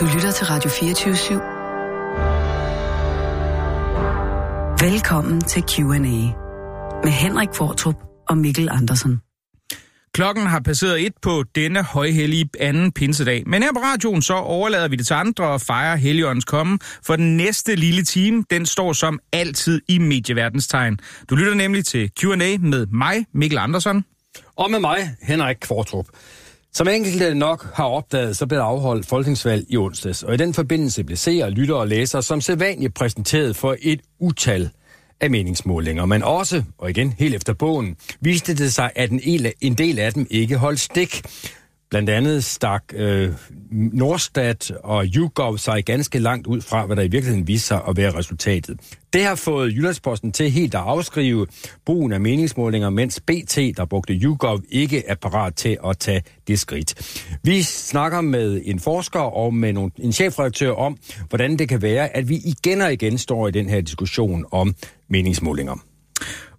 Du lytter til Radio 24 /7. Velkommen til Q&A med Henrik Fortrup og Mikkel Andersen. Klokken har passeret et på denne højhellige anden pinsedag. Men her på radioen så overlader vi det til andre og fejrer Helligåndens komme, for den næste lille time, den står som altid i medieverdens tegn. Du lytter nemlig til Q&A med mig, Mikkel Andersen. Og med mig, Henrik Kvartrup. Som enkelte nok har opdaget, så blev der afholdt folketingsvalg i onsdags, og i den forbindelse blev seere, lyttere og læsere som sædvanligt præsenteret for et utal af meningsmålinger, men også, og igen helt efter bogen, viste det sig, at en del af dem ikke holdt stik. Blandt andet stak øh, Nordstat og YouGov sig ganske langt ud fra, hvad der i virkeligheden viste sig at være resultatet. Det har fået Jyllandsposten til helt at afskrive brugen af meningsmålinger, mens BT, der brugte YouGov, ikke er parat til at tage det skridt. Vi snakker med en forsker og med nogle, en chefredaktør om, hvordan det kan være, at vi igen og igen står i den her diskussion om meningsmålinger.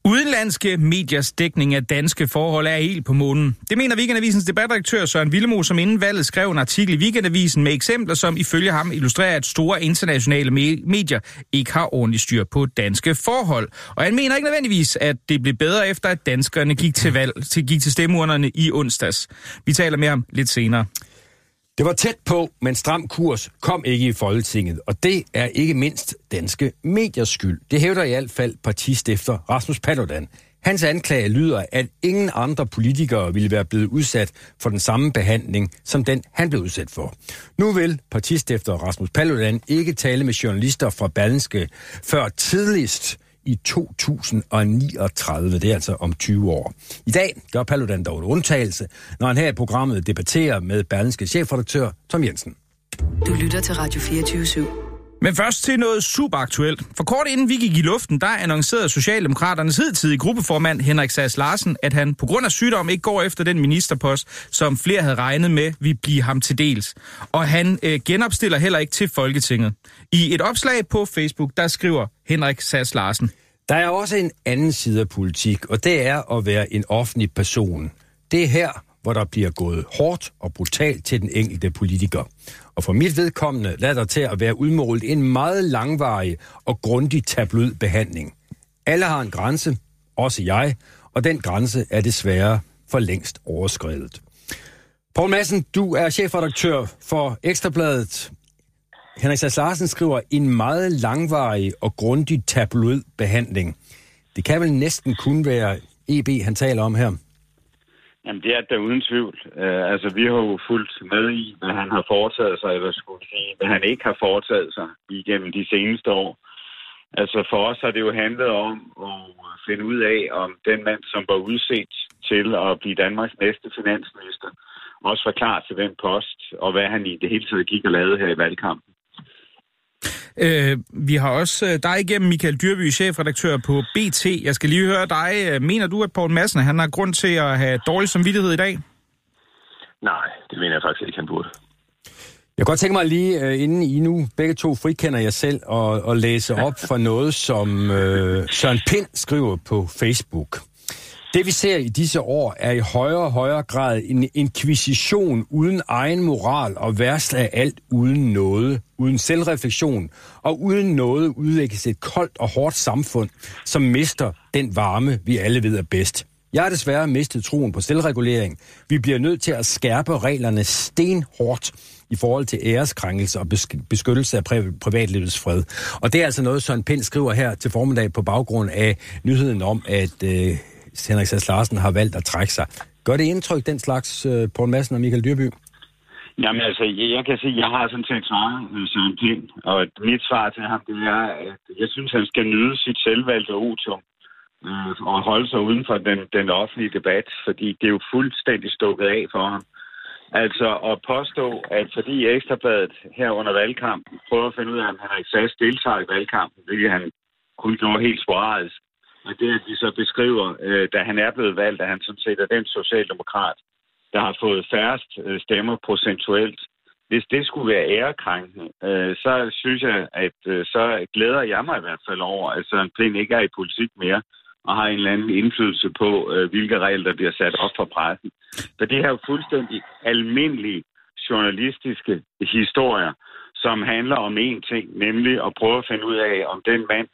Udenlandske mediers dækning af danske forhold er helt på månen. Det mener Weekendavisens debatredaktør Søren Villemo, som inden valget skrev en artikel i Weekendavisen med eksempler, som ifølge ham illustrerer, at store internationale medier ikke har ordentligt styr på danske forhold. Og han mener ikke nødvendigvis, at det blev bedre efter, at danskerne gik til, valg, til, gik til stemmeurnerne i onsdags. Vi taler mere om lidt senere. Det var tæt på, men stram kurs kom ikke i Folketinget, og det er ikke mindst danske mediers skyld. Det hævder i hvert fald partistifter Rasmus Paludan. Hans anklage lyder, at ingen andre politikere ville være blevet udsat for den samme behandling, som den han blev udsat for. Nu vil partistifter Rasmus Paludan ikke tale med journalister fra Ballenske før tidligst i 2039. Det er altså om 20 år. I dag gør Paludan dog en undtagelse, når han her i programmet debatterer med Berlingske chefredaktør Tom Jensen. Du lytter til Radio 24 /7. Men først til noget super aktuelt. For kort inden vi gik i luften, der annoncerede Socialdemokraternes hidtidige gruppeformand Henrik Sass Larsen, at han på grund af sygdom ikke går efter den ministerpost, som flere havde regnet med vi blive ham til dels. Og han øh, genopstiller heller ikke til Folketinget. I et opslag på Facebook, der skriver Henrik Sass Larsen. Der er også en anden side af politik, og det er at være en offentlig person. Det er her, hvor der bliver gået hårdt og brutalt til den enkelte politiker. Og for mit vedkommende lader der til at være udmålet en meget langvarig og grundig tabloid behandling. Alle har en grænse, også jeg, og den grænse er desværre for længst overskrevet. Poul Madsen, du er chefredaktør for Ekstrabladet. Henrik Sass Larsen skriver en meget langvarig og grundig tabloid behandling. Det kan vel næsten kun være EB, han taler om her. Jamen, det er der uden tvivl. Uh, altså, vi har jo fulgt med i, hvad han har foretaget sig, eller skulle sige, hvad han ikke har foretaget sig igennem de seneste år. Altså, for os har det jo handlet om at finde ud af, om den mand, som var udset til at blive Danmarks næste finansminister, også var klar til den post, og hvad han i det hele taget gik og lavede her i valgkampen. Øh, vi har også øh, dig igennem, Michael Dyrby, chefredaktør på BT. Jeg skal lige høre dig. Øh, mener du, at Poul Madsen han har grund til at have dårlig samvittighed i dag? Nej, det mener jeg faktisk ikke, han burde. Jeg kan godt tænke mig lige, uh, inden I nu begge to frikender jer selv, og, og læse op for noget, som uh, Søren Pind skriver på Facebook. Det vi ser i disse år er i højere og højere grad en inkvisition uden egen moral og værst af alt uden noget, uden selvreflektion og uden noget udlægges et koldt og hårdt samfund, som mister den varme, vi alle ved er bedst. Jeg har desværre mistet troen på selvregulering. Vi bliver nødt til at skærpe reglerne stenhårdt i forhold til æreskrænkelse og beskyttelse af privatlivets fred. Og det er altså noget, Søren Pind skriver her til formiddag på baggrund af nyheden om, at øh, Henrik Sass Larsen har valgt at trække sig. Gør det indtryk, den slags, øh, Poul Madsen og Michael Dyrby? Jamen altså, jeg kan sige, jeg har sådan set svaret øh, Søren Pind, og mit svar til ham, det er, at jeg synes, han skal nyde sit selvvalgte otium øh, og holde sig uden for den, den offentlige debat, fordi det er jo fuldstændig stukket af for ham. Altså at påstå, at fordi Ekstrabladet her under valgkampen prøver at finde ud af, om Henrik Sass deltager i valgkampen, hvilket han kun gjorde helt sporadisk, og det, at de så beskriver, øh, da han er blevet valgt, at han sådan set er den socialdemokrat, der har fået færrest øh, stemmer procentuelt. Hvis det skulle være ærekrænkende, øh, så synes jeg, at øh, så glæder jeg mig i hvert fald over, at Søren Pind ikke er i politik mere, og har en eller anden indflydelse på, øh, hvilke regler der bliver sat op for pressen. For det her er jo fuldstændig almindelige journalistiske historier, som handler om én ting, nemlig at prøve at finde ud af, om den mand,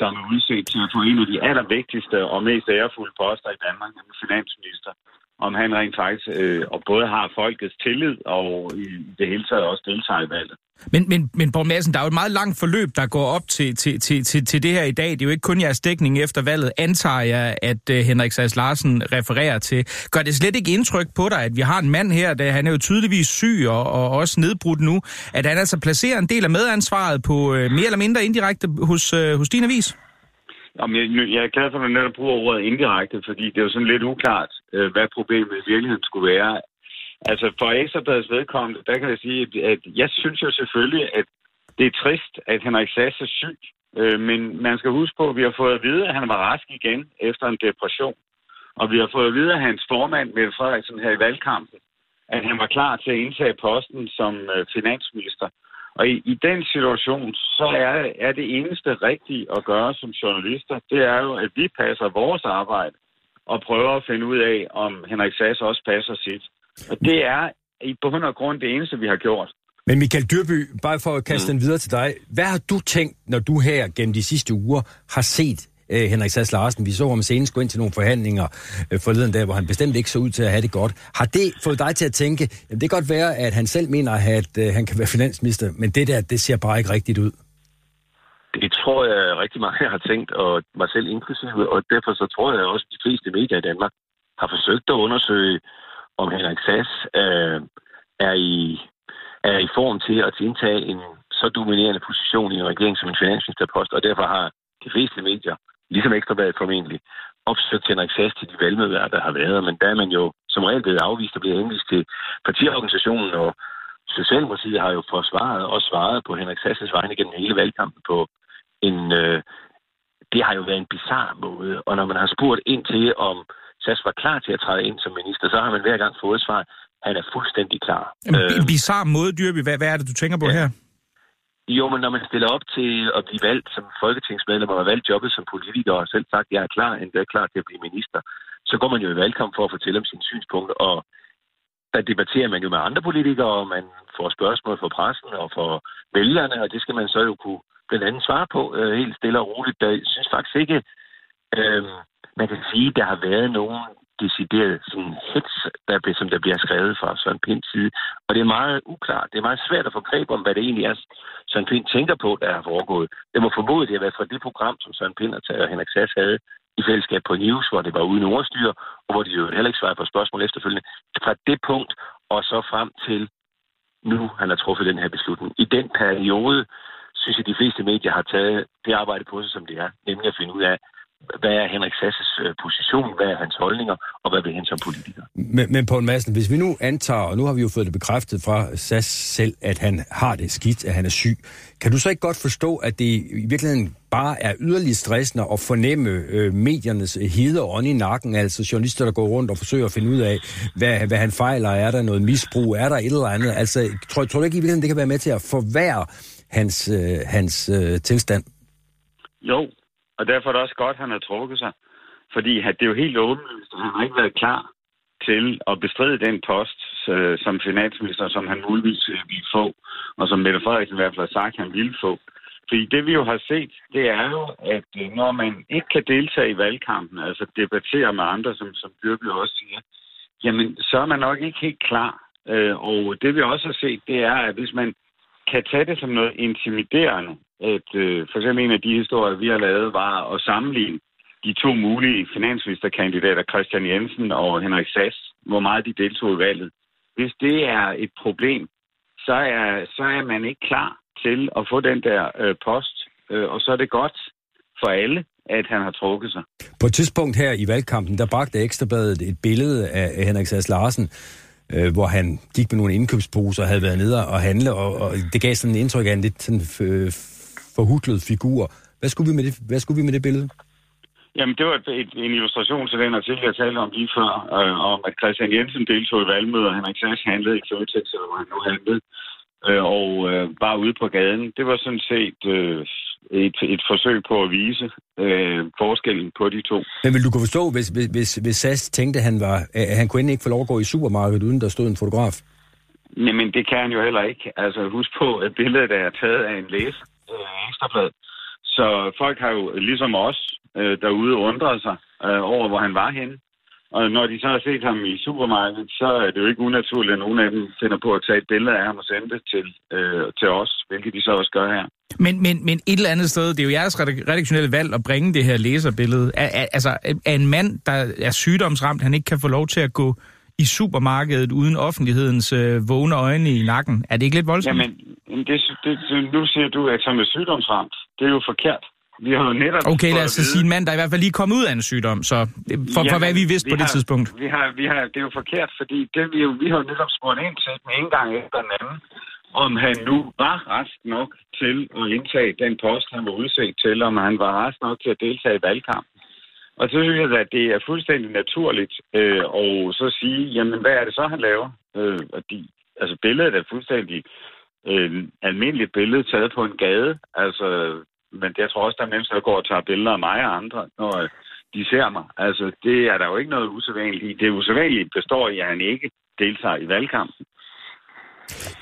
som er udset til at få en af de allervigtigste og mest ærefulde poster i Danmark, nemlig finansminister, om han rent faktisk øh, og både har folkets tillid og i det hele taget også deltager i valget. Men, men, men Borg Madsen, der er jo et meget langt forløb, der går op til, til, til, til, til det her i dag. Det er jo ikke kun jeres dækning efter valget, antager jeg, at uh, Henrik Sass Larsen refererer til. Gør det slet ikke indtryk på dig, at vi har en mand her, der han er jo tydeligvis syg og, og også nedbrudt nu, at han altså placerer en del af medansvaret på uh, mere eller mindre indirekte hos, uh, hos din avis? Jamen, jeg, jeg er glad for, at du netop bruger ordet indirekte, fordi det er jo sådan lidt uklart, øh, hvad problemet i virkeligheden skulle være. Altså, for Ekstrabladets vedkommende, der kan jeg sige, at jeg synes jo selvfølgelig, at det er trist, at Henrik Sass er syg. Øh, men man skal huske på, at vi har fået at vide, at han var rask igen efter en depression. Og vi har fået at vide, af hans formand, Mette Frederiksen, her i valgkampen, at han var klar til at indtage posten som øh, finansminister. Og i, i den situation, så er, er det eneste rigtige at gøre som journalister, det er jo, at vi passer vores arbejde og prøver at finde ud af, om Henrik Sass også passer sit. Og det er i bund og grund det eneste, vi har gjort. Men Michael Dyrby, bare for at kaste mm. den videre til dig. Hvad har du tænkt, når du her gennem de sidste uger har set øh, Henrik Sass Larsen. Vi så ham senest gå ind til nogle forhandlinger øh, forleden dag, hvor han bestemt ikke så ud til at have det godt. Har det fået dig til at tænke, at det kan godt være, at han selv mener, at øh, han kan være finansminister, men det der, det ser bare ikke rigtigt ud? Det tror jeg rigtig mange har tænkt, og mig selv inklusive, og derfor så tror jeg også, at de fleste medier i Danmark har forsøgt at undersøge, om Henrik Sass øh, er, i, er i form til at indtage en så dominerende position i en regering som en finansministerpost, og derfor har de fleste medier ligesom Ekstrabladet formentlig, opsøgt Henrik Sass til de valgmøder, der har været, men der er man jo som regel blevet afvist og bliver henvist til partiorganisationen, og Socialdemokratiet har jo forsvaret og svaret på Henrik Sasses vegne gennem hele valgkampen på en... Øh, det har jo været en bizarre måde, og når man har spurgt ind til, om Sass var klar til at træde ind som minister, så har man hver gang fået svar, han er fuldstændig klar. En, en øh, bizarre måde, Dyrby. Hvad, hvad er det, du tænker på ja. her? Jo, men når man stiller op til at blive valgt som folketingsmedlem og har valgt jobbet som politiker og selv sagt, at jeg er klar, endda er klar til at blive minister, så går man jo i valgkamp for at fortælle om sine synspunkter, og der debatterer man jo med andre politikere, og man får spørgsmål fra pressen og fra vælgerne, og det skal man så jo kunne blandt andet svare på øh, helt stille og roligt. Jeg synes faktisk ikke, øh, man kan sige, at der har været nogen decideret sådan hits, der, som der bliver skrevet fra Søren Pinds side. Og det er meget uklart. Det er meget svært at få greb om, hvad det egentlig er, Søren Pind tænker på, der er foregået. Det må formodet, det har været fra det program, som Søren Pind og Henrik Sass havde i fællesskab på News, hvor det var uden ordstyr, og hvor de jo heller ikke svarede på spørgsmål efterfølgende. Fra det punkt og så frem til nu, han har truffet den her beslutning. I den periode, synes jeg, de fleste medier har taget det arbejde på sig, som det er, nemlig at finde ud af, hvad er Henrik Sasses øh, position, hvad er hans holdninger, og hvad vil han som politiker. Men, men på en masse, hvis vi nu antager, og nu har vi jo fået det bekræftet fra Sass selv, at han har det skidt, at han er syg, kan du så ikke godt forstå, at det i virkeligheden bare er yderligt stressende at fornemme øh, mediernes hede og ånd i nakken, altså journalister, der går rundt og forsøger at finde ud af, hvad, hvad han fejler, er der noget misbrug, er der et eller andet, altså tror, tror du ikke i virkeligheden, det kan være med til at forværre hans, øh, hans øh, tilstand? Jo, og derfor er det også godt, at han har trukket sig. Fordi det er jo helt åbenlyst, at han har ikke været klar til at bestride den post øh, som finansminister, som han muligvis øh, ville få, og som Mette Frederiksen i hvert fald har sagt, han ville få. Fordi det vi jo har set, det er jo, at øh, når man ikke kan deltage i valgkampen, altså debattere med andre, som, som Byrby også siger, jamen så er man nok ikke helt klar. Øh, og det vi også har set, det er, at hvis man kan tage det som noget intimiderende, at øh, for eksempel en af de historier, vi har lavet, var at sammenligne de to mulige finansministerkandidater, Christian Jensen og Henrik Sass, hvor meget de deltog i valget. Hvis det er et problem, så er, så er man ikke klar til at få den der øh, post, øh, og så er det godt for alle, at han har trukket sig. På et tidspunkt her i valgkampen, der bragte Ekstrabladet et billede af Henrik Sass Larsen, øh, hvor han gik med nogle indkøbsposer og havde været nede og handle, og, og det gav sådan en indtryk af en lidt sådan, øh, forhudlet figur. Hvad skulle, vi med det, hvad skulle vi med det billede? Jamen, det var et, et, en illustration til den artikel, jeg talte om lige før, øh, om at Christian Jensen deltog i valgmøder, og Henrik Sass handlede i Føtex, eller hvor han nu handlede, øh, og øh, var ude på gaden. Det var sådan set øh, et, et forsøg på at vise øh, forskellen på de to. Men vil du kunne forstå, hvis, hvis, hvis Sass tænkte, at han, var, at han kunne ikke få lov at gå i supermarkedet, uden der stod en fotograf? Jamen, det kan han jo heller ikke. Altså, husk på, at billedet er taget af en læser øh, ekstrablad. Så folk har jo, ligesom os øh, derude, undret sig øh, over, hvor han var henne. Og når de så har set ham i supermarkedet, så er det jo ikke unaturligt, at nogle af dem finder på at tage et billede af ham og sende det til, øh, til os, hvilket de så også gør her. Men, men, men et eller andet sted, det er jo jeres redaktionelle valg at bringe det her læserbillede. Er, er, altså, er en mand, der er sygdomsramt, han ikke kan få lov til at gå i supermarkedet uden offentlighedens øh, vågne øjne i nakken. Er det ikke lidt voldsomt? Jamen, det, det, nu siger du, at han er sygdomsramt. Det er jo forkert. Vi har jo netop... Okay, lad os sige en mand, der er i hvert fald lige kommet ud af en sygdom, så for, Jamen, for hvad vi vidste vi på har, det tidspunkt. Vi har, vi har, det er jo forkert, fordi det, vi, jo, vi har jo netop spurgt ind til den en gang efter den anden, om han nu var rask nok til at indtage den post, han var udset til, om han var rask nok til at deltage i valgkampen. Og så synes jeg, at det er fuldstændig naturligt øh, at så sige, jamen hvad er det så, han laver? Øh, og de, altså billedet er fuldstændig øh, almindeligt billede taget på en gade. Altså men jeg tror også, der er mennesker, der går og tager billeder af mig og andre, når øh, de ser mig. Altså, det er der jo ikke noget usædvanligt i. Det usædvanlige består i, at han ikke deltager i valgkampen.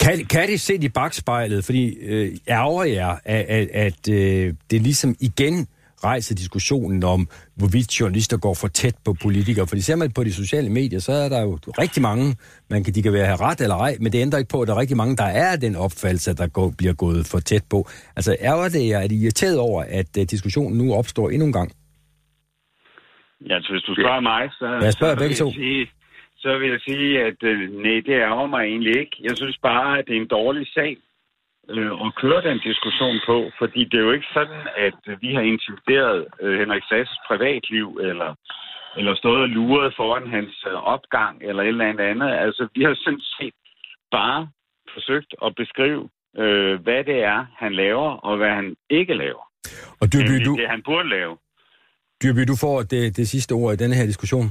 Kan, kan det se i bagspejlet? Fordi øh, ærger jer, at, at, at øh, det ligesom igen rejser diskussionen om, hvorvidt journalister går for tæt på politikere. For ser man på de sociale medier, så er der jo rigtig mange, man kan, de kan være have ret eller ej, men det ændrer ikke på, at der er rigtig mange, der er den opfattelse, at der går, bliver gået for tæt på. Altså er det jer, er de irriteret over, at uh, diskussionen nu opstår endnu en gang? Ja, altså hvis du spørger mig, så, jeg spørger så, begge to. Sige, så vil jeg sige, at uh, nej, det er mig egentlig ikke. Jeg synes bare, at det er en dårlig sag øh, at køre den diskussion på, fordi det er jo ikke sådan, at vi har intimideret øh, Henrik Sasses privatliv, eller, eller stået og luret foran hans øh, opgang, eller et eller andet andet. Altså, vi har sådan set bare forsøgt at beskrive, øh, hvad det er, han laver, og hvad han ikke laver. Og Dyrby, du... det, han burde lave. Dyrby, du får det, det sidste ord i denne her diskussion.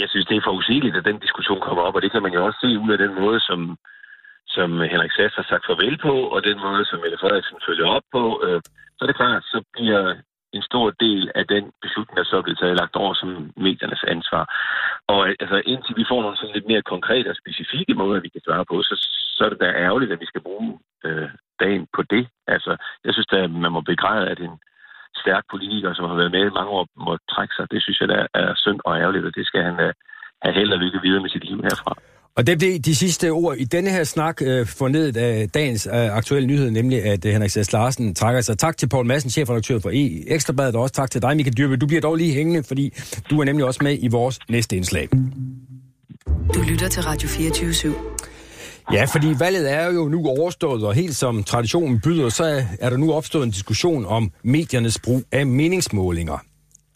Jeg synes, det er forudsigeligt, at den diskussion kommer op, og det kan man jo også se ud af den måde, som, som Henrik Sass har sagt farvel på, og den måde, som Mette Frederiksen følger op på, øh, så er det klart, så bliver en stor del af den beslutning, der så er blevet taget lagt over som mediernes ansvar. Og øh, altså, indtil vi får nogle sådan lidt mere konkrete og specifikke måder, vi kan svare på, så, så er det da ærgerligt, at vi skal bruge øh, dagen på det. Altså, jeg synes da, man må begræde, at en stærk politiker, som har været med i mange år, må trække sig. Det synes jeg, der er synd og ærgerligt, og det skal han uh, have held og lykke videre med sit liv herfra. Og det blev de sidste ord i denne her snak øh, fornedet af dagens øh, aktuelle nyhed, nemlig at øh, Henrik Sass Larsen trækker sig. Tak til Poul Madsen, chefredaktør for E Ekstrabladet, og også tak til dig, Michael Dyrbe. Du bliver dog lige hængende, fordi du er nemlig også med i vores næste indslag. Du lytter til Radio 24 /7. Ja, fordi valget er jo nu overstået, og helt som traditionen byder, så er der nu opstået en diskussion om mediernes brug af meningsmålinger.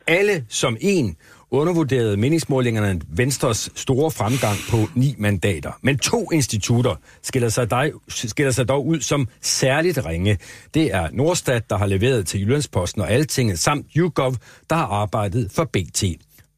Alle som en undervurderede meningsmålingerne Venstres store fremgang på ni mandater. Men to institutter skiller sig, dig, skiller sig dog ud som særligt ringe. Det er Nordstat, der har leveret til Jyllandsposten og Altinget, samt YouGov, der har arbejdet for BT.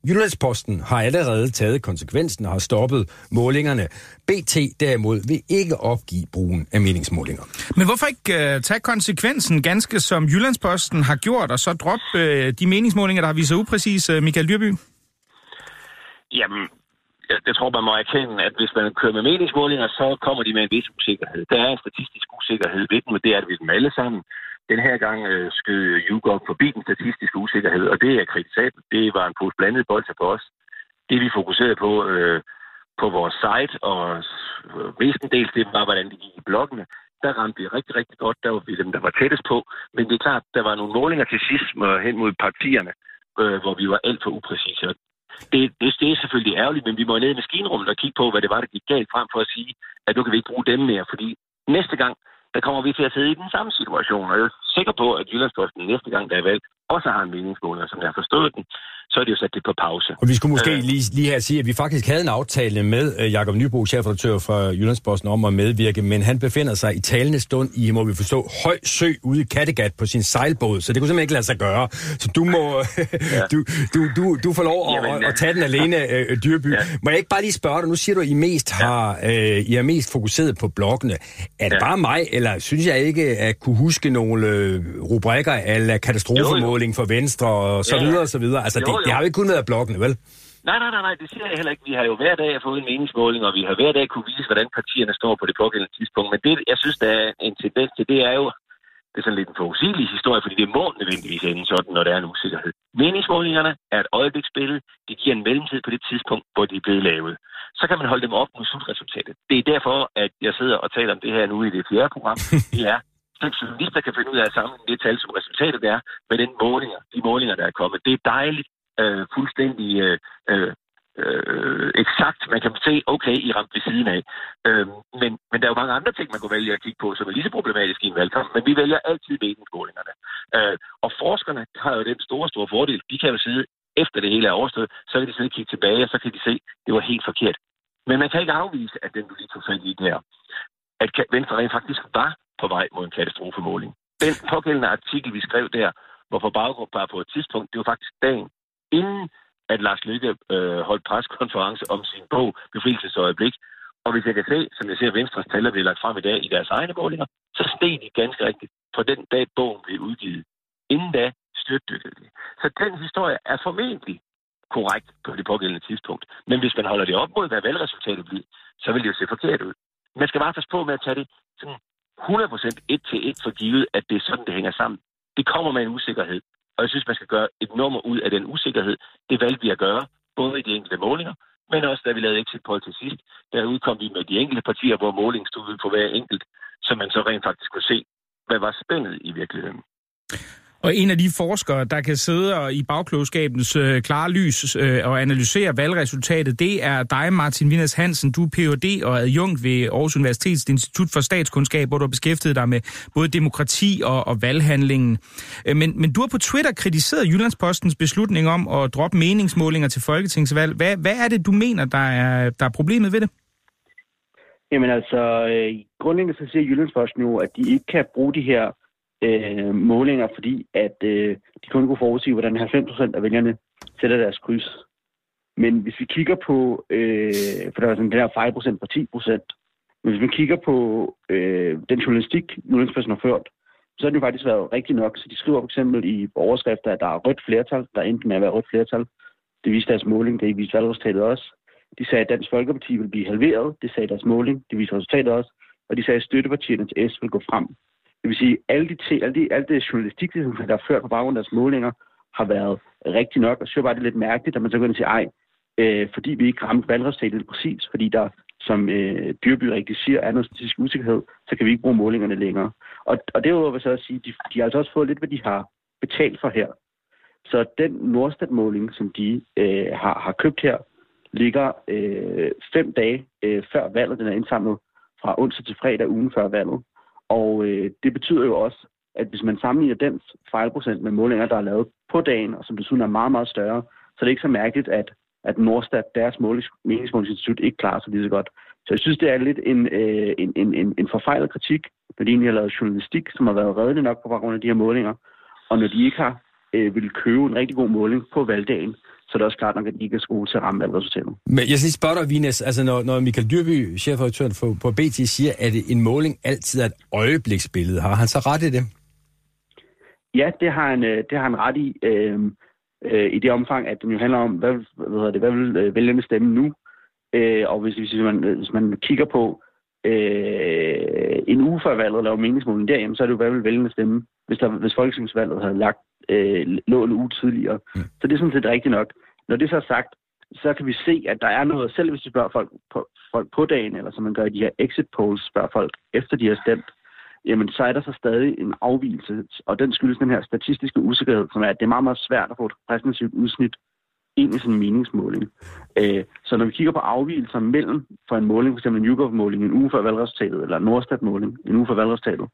Jyllandsposten har allerede taget konsekvensen og har stoppet målingerne. BT derimod vil ikke opgive brugen af meningsmålinger. Men hvorfor ikke uh, tage konsekvensen, ganske som Jyllandsposten har gjort, og så droppe uh, de meningsmålinger, der har vist sig upræcis, uh, Michael Dyrby? Jamen, jeg, jeg tror, man må erkende, at hvis man kører med meningsmålinger, så kommer de med en vis usikkerhed. Der er en statistisk usikkerhed ved dem, og det er det ved dem alle sammen. Den her gang øh, skød YouGov forbi den statistiske usikkerhed, og det er kritisabelt. Det var en pose blandet bold for os. Det vi fokuserede på øh, på vores site, og øh, mestendels det var, hvordan det gik i bloggene, der ramte vi rigtig, rigtig godt. Der var vi dem, der var tættest på. Men det er klart, der var nogle målinger til sidst hen mod partierne, øh, hvor vi var alt for upræcise. Det, det, det er selvfølgelig ærgerligt, men vi må ned i maskinrummet og kigge på, hvad det var, der gik galt frem for at sige, at nu kan vi ikke bruge dem mere, fordi næste gang, der kommer vi til at sidde i den samme situation. Og jeg er sikker på, at Jyllandsposten næste gang, der er valgt, også har en meningsmåler, som jeg har forstået den, så er det jo sat det på pause. Og vi skulle måske øh, lige, lige her sige, at vi faktisk havde en aftale med uh, Jakob Nybro, chefredaktør fra Jyllandsposten, om at medvirke, men han befinder sig i talende stund i, må vi forstå, høj sø ude i Kattegat på sin sejlbåd, så det kunne simpelthen ikke lade sig gøre. Så du må, ja. du, du, du, du får lov at, Jamen, at, at tage den alene, uh, Dyrby. Ja. Må jeg ikke bare lige spørge dig, nu siger du, at I mest har, uh, I er mest fokuseret på bloggene. Er det ja. bare mig, eller synes jeg ikke at kunne huske nogle rubrikker eller katastrofemåling for Venstre og så ja. videre og så videre? Altså, jo, det, det har jo ikke kun været bloggene, vel? Nej, nej, nej, nej, det siger jeg heller ikke. Vi har jo hver dag fået en meningsmåling, og vi har hver dag kunne vise, hvordan partierne står på det pågældende tidspunkt. Men det, jeg synes, der er en tendens til, det er jo, det er sådan lidt en forudsigelig historie, fordi det må nødvendigvis ende sådan, når der er en usikkerhed. Meningsmålingerne er et øjebliksbillede. De giver en mellemtid på det tidspunkt, hvor de er blevet lavet. Så kan man holde dem op mod slutresultatet. Det er derfor, at jeg sidder og taler om det her nu i det fjerde program. Det er, at journalister kan finde ud af at samle det tal, som resultatet er, med den målinger, de målinger, der er kommet. Det er dejligt, øh, fuldstændig øh, øh, øh, eksakt. Man kan se, okay, I ramte ved siden af. Øh, men, men der er jo mange andre ting, man kunne vælge at kigge på, som er lige så problematiske i en valgkamp. Men vi vælger altid meningsmålingerne. Øh, og forskerne har jo den store, store fordel. De kan jo sidde efter det hele er overstået, så kan de sidde og kigge tilbage, og så kan de se, at det var helt forkert. Men man kan ikke afvise, at den, du lige tog fat i der, at Venstre rent faktisk var på vej mod en katastrofemåling. Den pågældende artikel, vi skrev der, hvor på baggrund bare på et tidspunkt, det var faktisk dagen inden, at Lars Lykke øh, holdt preskonference om sin bog Befrielsesøjeblik. Og hvis jeg kan se, som jeg ser Venstres taler bliver lagt frem i dag i deres egne målinger, så steg de ganske rigtigt på den dag, bogen blev udgivet. Inden da styrtdykkede de. Så den historie er formentlig korrekt på det pågældende tidspunkt. Men hvis man holder det op mod, hvad valgresultatet bliver, så vil det jo se forkert ud. Man skal bare passe på med at tage det sådan 100% et til et for givet, at det er sådan, det hænger sammen. Det kommer med en usikkerhed. Og jeg synes, man skal gøre et nummer ud af den usikkerhed. Det valgte vi at gøre, både i de enkelte målinger, men også da vi lavede exit poll til sidst. Der udkom vi med de enkelte partier, hvor målingen stod ud på hver enkelt, så man så rent faktisk kunne se, hvad var spændet i virkeligheden. Og en af de forskere, der kan sidde i bagklogskabens øh, klare lys øh, og analysere valgresultatet, det er dig, Martin Wienes Hansen. Du er Ph.D. og adjunkt ved Aarhus Universitets Institut for Statskundskab, hvor du har beskæftiget dig med både demokrati og, og valghandlingen. Øh, men, men du har på Twitter kritiseret Jyllandspostens beslutning om at droppe meningsmålinger til folketingsvalg. Hvad, hvad er det, du mener, der er, der er problemet ved det? Jamen altså, øh, grundlæggende så siger Jyllandsposten jo, at de ikke kan bruge de her øh, målinger, fordi at øh, de kun kunne forudsige, hvordan 90% af vælgerne sætter deres kryds. Men hvis vi kigger på, øh, for der er sådan den her 5% på 10%, men hvis vi kigger på øh, den journalistik, Jyllandspressen har ført, så har det jo faktisk været rigtigt nok. Så de skriver for eksempel i overskrifter, at der er rødt flertal, der endte med at være rødt flertal. Det viste deres måling, det viste valgresultatet også. De sagde, at Dansk Folkeparti vil blive halveret. Det sagde deres måling, det viste resultatet også. Og de sagde, at støttepartierne til S vil gå frem. Det vil sige, alle de, alle de, alle det journalistik, der er ført på baggrund af deres målinger, har været rigtig nok. Og så var det lidt mærkeligt, at man så kunne sige, ej, øh, fordi vi ikke ramte valgresultatet præcis, fordi der, som øh, Dyrby rigtig siger, er noget statistisk usikkerhed, så kan vi ikke bruge målingerne længere. Og, og derudover vil jeg så også sige, de, de har altså også fået lidt, hvad de har betalt for her. Så den Nordstat-måling, som de øh, har, har købt her, ligger øh, fem dage øh, før valget. Den er indsamlet fra onsdag til fredag ugen før valget. Og øh, det betyder jo også, at hvis man sammenligner den fejlprocent med målinger, der er lavet på dagen, og som desuden er meget, meget større, så er det ikke så mærkeligt, at, at Nordstat, deres meningsmålingsinstitut, ikke klarer sig lige så godt. Så jeg synes, det er lidt en, øh, en, en, en, en forfejlet kritik, når de egentlig har lavet journalistik, som har været redelig nok på baggrund af de her målinger, og når de ikke har øh, vil købe en rigtig god måling på valgdagen, så er det også klart nok, at de ikke er skole til at ramme valgresultatet. Men jeg skal lige spørge dig, Vines, altså når, når Michael Dyrby, chefredaktøren på, på BT, siger, at en måling altid er et øjebliksbillede, har han så ret i det? Ja, det har han, øh, det har han ret i, øh, øh, i det omfang, at det jo handler om, hvad, hvad, hedder det, hvad vil øh, vælgerne stemme nu? Øh, og hvis, hvis, man, hvis man kigger på øh, en uge før valget laver meningsmåling der, så er det jo, hvad vil vælgerne stemme, hvis, der, hvis folketingsvalget havde lagt øh, lå en uge tidligere. Mm. Så det er sådan set rigtigt nok. Når det så er sagt, så kan vi se, at der er noget, selv hvis vi spørger folk på, folk på dagen, eller som man gør i de her exit polls, spørger folk efter de har stemt, jamen så er der så stadig en afvielse, og den skyldes den her statistiske usikkerhed, som er, at det er meget, meget svært at få et repræsentativt udsnit ind i sådan en meningsmåling. Øh, så når vi kigger på afvielser mellem for en måling, f.eks. en YouGov-måling en uge før valgresultatet, eller en Nordstat-måling en uge før valgresultatet,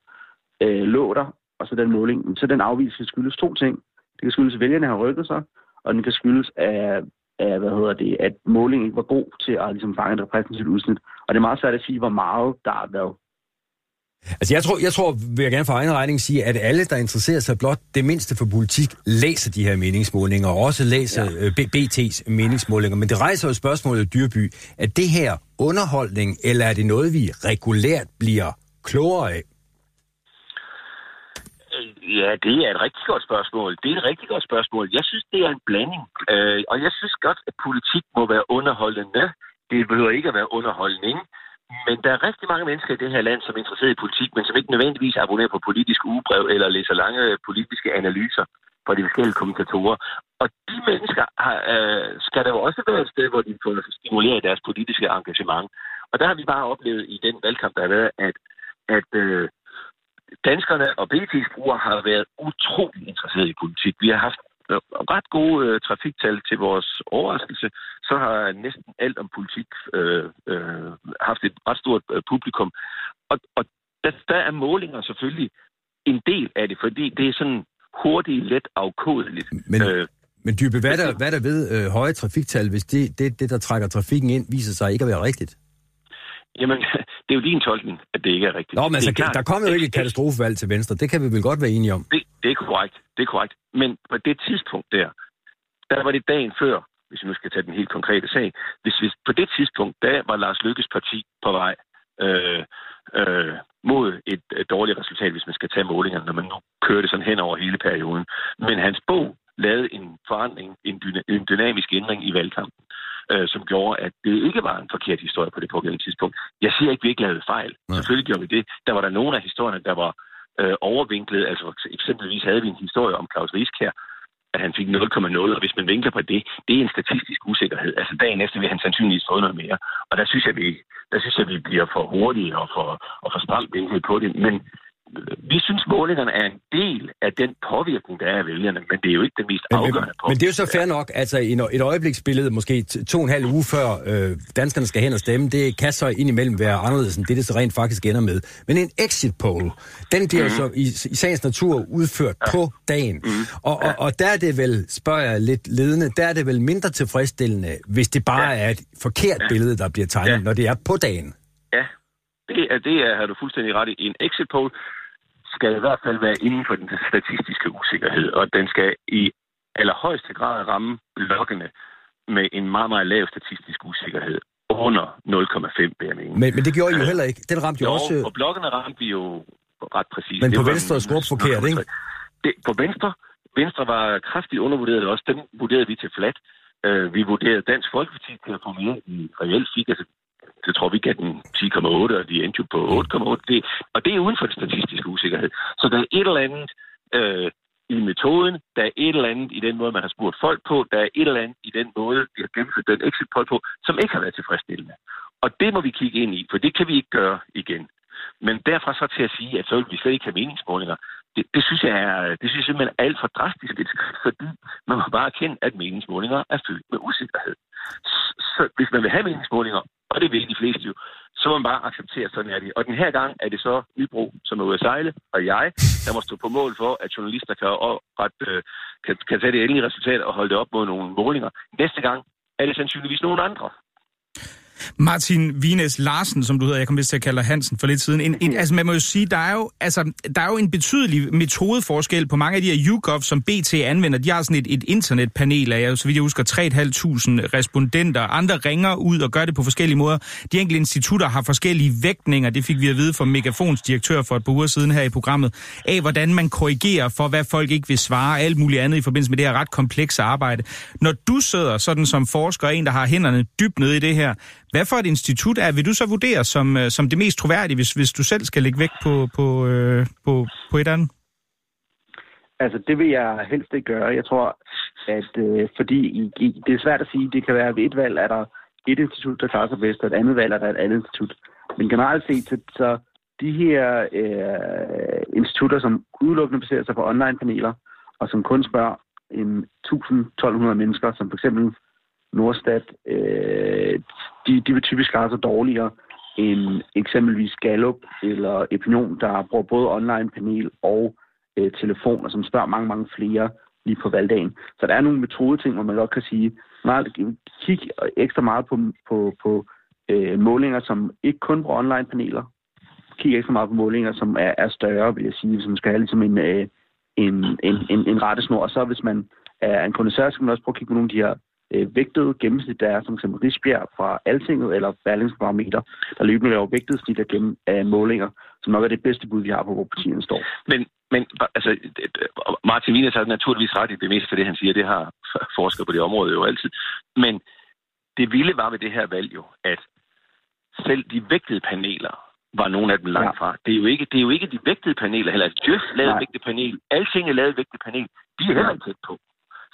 øh, lå der og så den måling, så den afvielse skyldes to ting. Det kan skyldes, at vælgerne har rykket sig, og den kan skyldes, at, at, hvad hedder det, at målingen ikke var god til at ligesom, fange et repræsentativt udsnit. Og det er meget svært at sige, hvor meget der har været Altså jeg tror, jeg tror, vil jeg gerne for egen regning sige, at alle, der interesserer sig blot det mindste for politik, læser de her meningsmålinger, og også læser ja. Øh, BT's meningsmålinger. Men det rejser jo spørgsmålet, Dyrby, er det her underholdning, eller er det noget, vi regulært bliver klogere af? Ja, det er et rigtig godt spørgsmål. Det er et rigtig godt spørgsmål. Jeg synes, det er en blanding. Øh, og jeg synes godt, at politik må være underholdende. Det behøver ikke at være underholdning. Men der er rigtig mange mennesker i det her land, som er interesseret i politik, men som ikke nødvendigvis abonnerer på politiske ugebrev eller læser lange politiske analyser fra de forskellige kommentatorer. Og de mennesker har, øh, skal der jo også være et sted, hvor de får stimuleret deres politiske engagement. Og der har vi bare oplevet i den valgkamp, der har været, at, at øh, danskerne og BT's brugere har været utrolig interesseret i politik. Vi har haft ret gode øh, trafiktal til vores overraskelse, så har næsten alt om politik øh, øh, haft et ret stort øh, publikum. Og, og der, der er målinger selvfølgelig en del af det, fordi det er sådan hurtigt, let afkodeligt. Men, øh, men Dybe, hvad er der, hvad er der ved øh, høje trafiktal, hvis det, det, det, der trækker trafikken ind, viser sig ikke at være rigtigt? Jamen, det er jo din tolkning, at det ikke er rigtigt. Nå, men altså, der kommer jo ikke et katastrofevalg til Venstre. Det kan vi vel godt være enige om. Det, det er korrekt. Det er korrekt. Men på det tidspunkt der, der var det dagen før, hvis vi nu skal tage den helt konkrete sag. Hvis, hvis på det tidspunkt, der var Lars Lykkes parti på vej øh, øh, mod et, et dårligt resultat, hvis man skal tage målingerne, når man nu kører det sådan hen over hele perioden. Men hans bog lavede en forandring, en, dyna, en dynamisk ændring i valgkampen, øh, som gjorde, at det ikke var en forkert historie på det pågældende tidspunkt. Jeg siger ikke, at vi ikke lavede fejl. Nej. Selvfølgelig gjorde vi det. Der var der nogle af historierne, der var øh, overvinklet. Altså eksempelvis havde vi en historie om Claus Rieskær, at han fik 0,0, og hvis man vinkler på det, det er en statistisk usikkerhed. Altså dagen efter vil han sandsynligvis få noget mere. Og der synes jeg, vi, der synes jeg, vi bliver for hurtige og for, og for stramt vinklet på det. Men vi synes, målingerne er en del af den påvirkning, der er af vælgerne, men det er jo ikke det mest afgørende men, men det er jo så fair nok, altså et øjebliksbillede, måske to og en halv uge før øh, danskerne skal hen og stemme, det kan så indimellem være anderledes end det, det så rent faktisk ender med. Men en exit poll, den bliver mm. så i, i sagens natur udført ja. på dagen. Mm. Og, og, og der er det vel, spørger jeg lidt ledende, der er det vel mindre tilfredsstillende, hvis det bare ja. er et forkert ja. billede, der bliver tegnet, ja. når det er på dagen. Ja, det er, det er, har du fuldstændig ret i. En exit poll, skal i hvert fald være inden for den statistiske usikkerhed, og den skal i allerhøjeste grad ramme blokkene med en meget, meget lav statistisk usikkerhed under 0,5, vil jeg mene. Men, men det gjorde I jo heller ikke. Den ramte jo, jo også... og blokkene ramte vi jo ret præcis. Men på venstre og skrub forkert, ikke? Det, på venstre, venstre var kraftigt undervurderet også. Den vurderede vi til flat. Uh, vi vurderede Dansk Folkeparti til at få mere i reelt fik. Altså, det tror vi gav den 10,8, og de endte jo på 8,8. Det, og det er uden for den statistiske usikkerhed. Så der er et eller andet øh, i metoden, der er et eller andet i den måde, man har spurgt folk på, der er et eller andet i den måde, vi har gennemført den exit poll på, som ikke har været tilfredsstillende. Og det må vi kigge ind i, for det kan vi ikke gøre igen. Men derfra så til at sige, at så vil vi slet ikke have meningsmålinger, det, det, synes jeg er, det synes jeg simpelthen er alt for drastisk fordi man må bare erkende, at meningsmålinger er fyldt med usikkerhed. Så hvis man vil have meningsmålinger, og det vil de fleste jo, så må man bare acceptere, sådan er det. Og den her gang er det så Nybro, som er ude at sejle, og jeg, der må stå på mål for, at journalister kan, ret, øh, kan, kan tage det endelige resultat og holde det op mod nogle målinger. Næste gang er det sandsynligvis nogen andre. Martin Vines Larsen, som du hedder, jeg kom vist til at kalde dig Hansen for lidt siden. En, en, altså man må jo sige, der er jo, altså, der er jo en betydelig metodeforskel på mange af de her YouGov, som BT anvender. De har sådan et, et internetpanel af, så vidt jeg husker, 3.500 respondenter. Andre ringer ud og gør det på forskellige måder. De enkelte institutter har forskellige vægtninger. Det fik vi at vide fra Megafons direktør for et par uger siden her i programmet. Af hvordan man korrigerer for, hvad folk ikke vil svare, alt muligt andet i forbindelse med det her ret komplekse arbejde. Når du sidder sådan som forsker, en der har hænderne dybt nede i det her, hvad for et institut er, vil du så vurdere som, øh, som det mest troværdige, hvis, hvis du selv skal lægge vægt på, på, øh, på, på et andet? Altså, det vil jeg helst ikke gøre. Jeg tror, at øh, fordi i, det er svært at sige, det kan være, at ved et valg er der et institut, der klarer sig bedst, og et andet valg er der et andet institut. Men generelt set, så, så de her øh, institutter, som udelukkende baserer sig på online-paneler, og som kun spørger en 1000-1200 mennesker, som for eksempel Nordstat, øh, de, de vil typisk klare sig dårligere end eksempelvis Gallup eller Opinion, der bruger både online-panel og øh, telefoner, som spørger mange, mange flere lige på valgdagen. Så der er nogle metodeting, hvor man godt kan sige, meget, kig ekstra meget på, på, på øh, målinger, som ikke kun bruger online-paneler. Kig ekstra meget på målinger, som er, er større, vil jeg sige, hvis man skal have ligesom en, øh, en, en, en, en rettesnor. Og så hvis man er en kondensør, så kan man også prøve at kigge på nogle af de her øh, vægtede gennemsnit, der er, som eksempel Risbjerg fra Altinget eller Berlingske Barometer, der løbende laver vægtede snit af, gennem, af målinger, som nok er det bedste bud, vi har på, hvor partierne står. Men, men altså, Martin Wiener har naturligvis ret i det meste af det, han siger. Det har forskere på det område jo altid. Men det vilde var ved det her valg jo, at selv de vægtede paneler var nogle af dem langt fra. Det er jo ikke, det er jo ikke de vægtede paneler heller. Djøf lavede vægtede panel. Alting er lavet vægtede panel. De er heller ikke tæt på.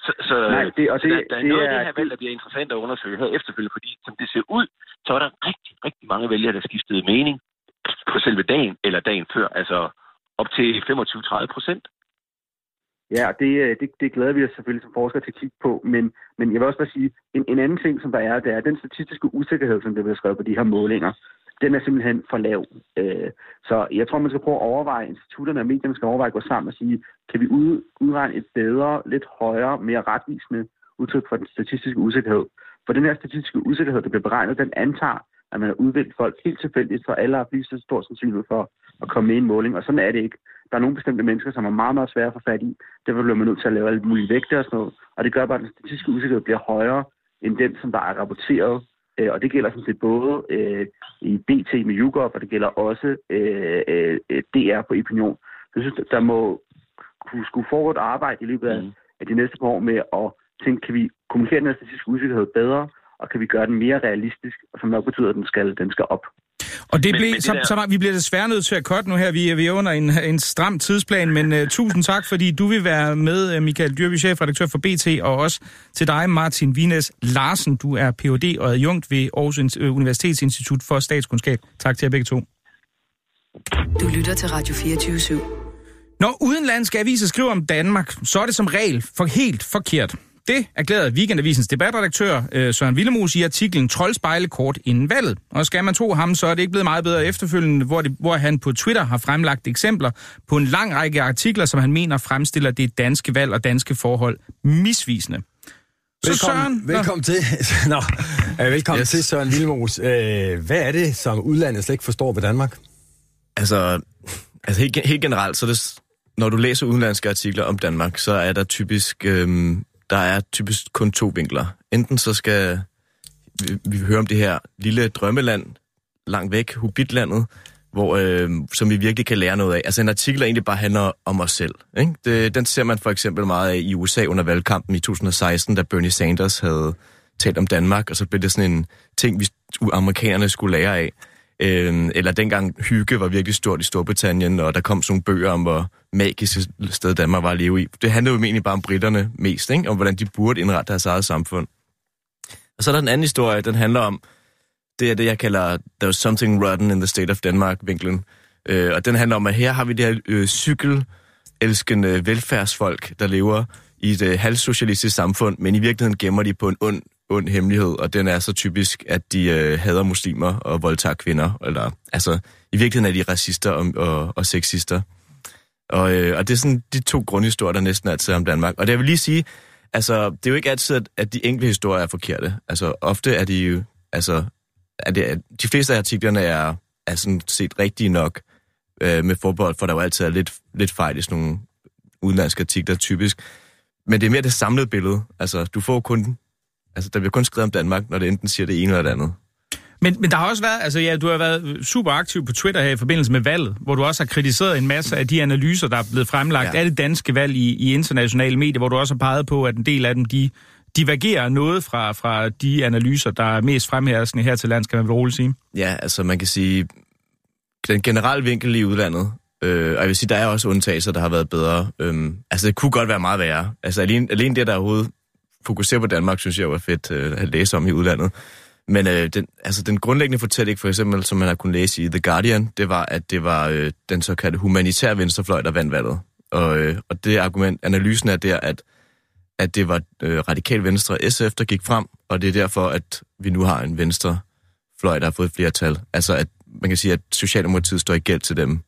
Så, så, Nej, det, og det, der, der er det noget er, af det her valg, der bliver interessant at undersøge her efterfølgende, fordi som det ser ud, så er der rigtig, rigtig mange vælgere, der skiftede mening på selve dagen eller dagen før. Altså op til 25-30 procent. Ja, det, det, det glæder vi os selvfølgelig som forskere til at kigge på, men, men jeg vil også bare sige, en, en anden ting, som der er, det er den statistiske usikkerhed, som der bliver skrevet på de her målinger den er simpelthen for lav. Øh, så jeg tror, man skal prøve at overveje, institutterne og medierne skal overveje at gå sammen og sige, kan vi ud, udregne et bedre, lidt højere, mere retvisende udtryk for den statistiske usikkerhed. For den her statistiske usikkerhed, der bliver beregnet, den antager, at man har udvalgt folk helt tilfældigt, så alle har lige så stor sandsynlighed for at komme med i en måling, og sådan er det ikke. Der er nogle bestemte mennesker, som er meget, meget svære at få fat i. Derfor bliver man nødt til at lave alle mulige vægte og sådan noget, og det gør bare, at den statistiske usikkerhed bliver højere end den, som der er rapporteret Øh, og det gælder sådan set både øh, i BT med YouGov, og det gælder også øh, øh, DR på Opinion. Så jeg synes, der må kunne skulle foregå et arbejde i løbet af, mm. af de næste par år med at tænke, kan vi kommunikere den her statistiske usikkerhed bedre, og kan vi gøre den mere realistisk, og som nok betyder, at den skal, den skal op. Og det men, blev, men det så, der... så, vi bliver desværre nødt til at korte nu her. Vi er, vi er under en, en stram tidsplan, men uh, tusind tak, fordi du vil være med, uh, Michael Dyrby, chefredaktør for BT, og også til dig, Martin Vines Larsen. Du er Ph.D. og adjunkt ved Aarhus Universitetsinstitut for Statskundskab. Tak til jer begge to. Du lytter til Radio 24 /7. Når udenlandske aviser skriver om Danmark, så er det som regel for helt forkert. Det erklærede Weekendavisens debatredaktør øh, Søren Villemus i artiklen Troldspejle kort inden valget. Og skal man tro ham, så er det ikke blevet meget bedre efterfølgende, hvor, det, hvor han på Twitter har fremlagt eksempler på en lang række artikler, som han mener fremstiller det danske valg og danske forhold misvisende. Så velkommen, Søren... Velkommen til. Nå, øh, velkommen yes. til Søren Villemus. Øh, hvad er det, som udlandet slet ikke forstår ved Danmark? Altså, altså helt, helt generelt, så det, når du læser udenlandske artikler om Danmark, så er der typisk øhm, der er typisk kun to vinkler. Enten så skal vi, vi høre om det her lille drømmeland langt væk, Hobbitlandet, hvor, øh, som vi virkelig kan lære noget af. Altså en artikel, der egentlig bare handler om os selv. Ikke? Det, den ser man for eksempel meget af i USA under valgkampen i 2016, da Bernie Sanders havde talt om Danmark, og så blev det sådan en ting, vi amerikanerne skulle lære af. Øh, eller dengang hygge var virkelig stort i Storbritannien, og der kom sådan nogle bøger om, hvor magisk sted Danmark var at leve i. Det handlede jo egentlig bare om britterne mest, ikke? om hvordan de burde indrette deres eget samfund. Og så er der en anden historie, den handler om, det er det, jeg kalder There's something rotten in the state of Denmark-vinklen. Øh, og den handler om, at her har vi det her øh, cykelelskende velfærdsfolk, der lever i et øh, halvsocialistisk samfund, men i virkeligheden gemmer de på en ond ond hemmelighed, og den er så typisk, at de øh, hader muslimer og voldtager kvinder. Eller, altså, i virkeligheden er de racister og, og, og sexister. Og, øh, og det er sådan de to grundhistorier, der næsten altid er om Danmark. Og det jeg vil lige sige, altså, det er jo ikke altid, at, at de enkelte historier er forkerte. Altså, ofte er de jo, altså, er det, de fleste af artiklerne er, er sådan set rigtige nok øh, med forbehold, for der jo altid er lidt, lidt fejl i sådan nogle udenlandske artikler, typisk. Men det er mere det samlede billede. Altså, du får kun Altså, der bliver kun skrevet om Danmark, når det enten siger det ene eller det andet. Men, men der har også været, altså ja, du har været super aktiv på Twitter her i forbindelse med valget, hvor du også har kritiseret en masse af de analyser, der er blevet fremlagt ja. af det danske valg i, i internationale medier, hvor du også har peget på, at en del af dem, de divergerer noget fra, fra de analyser, der er mest fremhærsende her til lands, kan man vel roligt sige? Ja, altså man kan sige, den generelle vinkel i udlandet, øh, og jeg vil sige, der er også undtagelser, der har været bedre. Øh, altså det kunne godt være meget værre. Altså alene, alene det, der overhovedet fokusere på Danmark, synes jeg var fedt øh, at læse om i udlandet. Men øh, den, altså, den grundlæggende fortælling, for eksempel, som man har kunnet læse i The Guardian, det var, at det var øh, den såkaldte humanitære venstrefløj, der vandt valget. Og, øh, og det argument, analysen er der, at, at det var øh, radikal venstre SF, der gik frem, og det er derfor, at vi nu har en venstrefløj, der har fået flertal. Altså, at man kan sige, at Socialdemokratiet står i gæld til dem,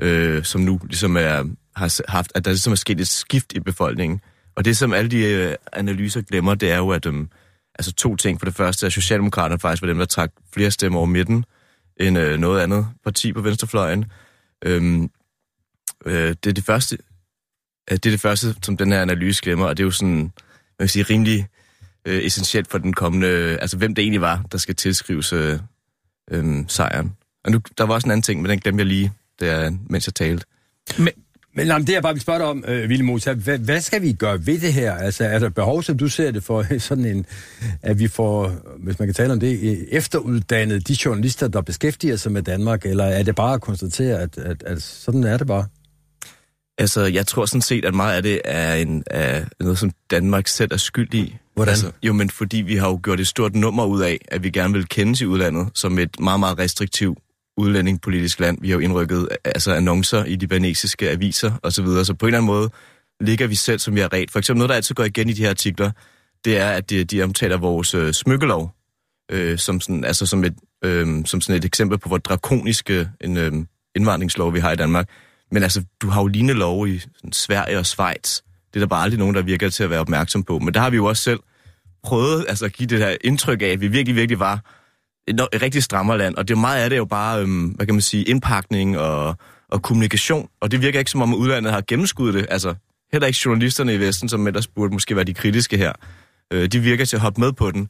øh, som nu ligesom er, har haft, at der ligesom er sket et skift i befolkningen, og det, som alle de øh, analyser glemmer, det er jo, at øh, altså to ting. For det første, at Socialdemokraterne faktisk var dem, der trak flere stemmer over midten, end øh, noget andet parti på venstrefløjen. Øhm, øh, det er det første, øh, det er det første, som den her analyse glemmer, og det er jo sådan, man kan sige, rimelig øh, essentielt for den kommende, øh, altså hvem det egentlig var, der skal tilskrives øh, øh, sejren. Og nu, der var også en anden ting, men den glemte jeg lige, der, mens jeg talte. Men, men jamen, det jeg bare vil spørge dig om, øh, Ville Mosa, hvad, hvad skal vi gøre ved det her? Altså, er der behov, som du ser det for sådan en, at vi får, hvis man kan tale om det, efteruddannet de journalister, der beskæftiger sig med Danmark, eller er det bare at konstatere, at, at, at sådan er det bare? Altså, jeg tror sådan set, at meget af det er, en, er noget, som Danmark selv er skyld i. Hvordan? Altså, jo, men fordi vi har jo gjort et stort nummer ud af, at vi gerne vil kendes i udlandet som et meget, meget restriktivt udlændingepolitisk land. Vi har jo indrykket altså, annoncer i de banesiske aviser osv., så, videre. så på en eller anden måde ligger vi selv, som vi har ret. For eksempel noget, der altid går igen i de her artikler, det er, at de, de omtaler vores øh, smykkelov øh, som, sådan, altså som, et, øh, som sådan et eksempel på, hvor drakoniske øh, en øh, indvandringslov vi har i Danmark. Men altså, du har jo lignende lov i sådan, Sverige og Schweiz. Det er der bare aldrig nogen, der virker til at være opmærksom på. Men der har vi jo også selv prøvet altså, at give det her indtryk af, at vi virkelig, virkelig var et, et rigtig strammerland. Og det er meget af det er jo bare, øhm, hvad kan man sige, indpakning og, og kommunikation. Og det virker ikke som om, udlandet har gennemskuddet det. Altså, heller ikke journalisterne i Vesten, som ellers burde måske være de kritiske her. Øh, de virker til at hoppe med på den.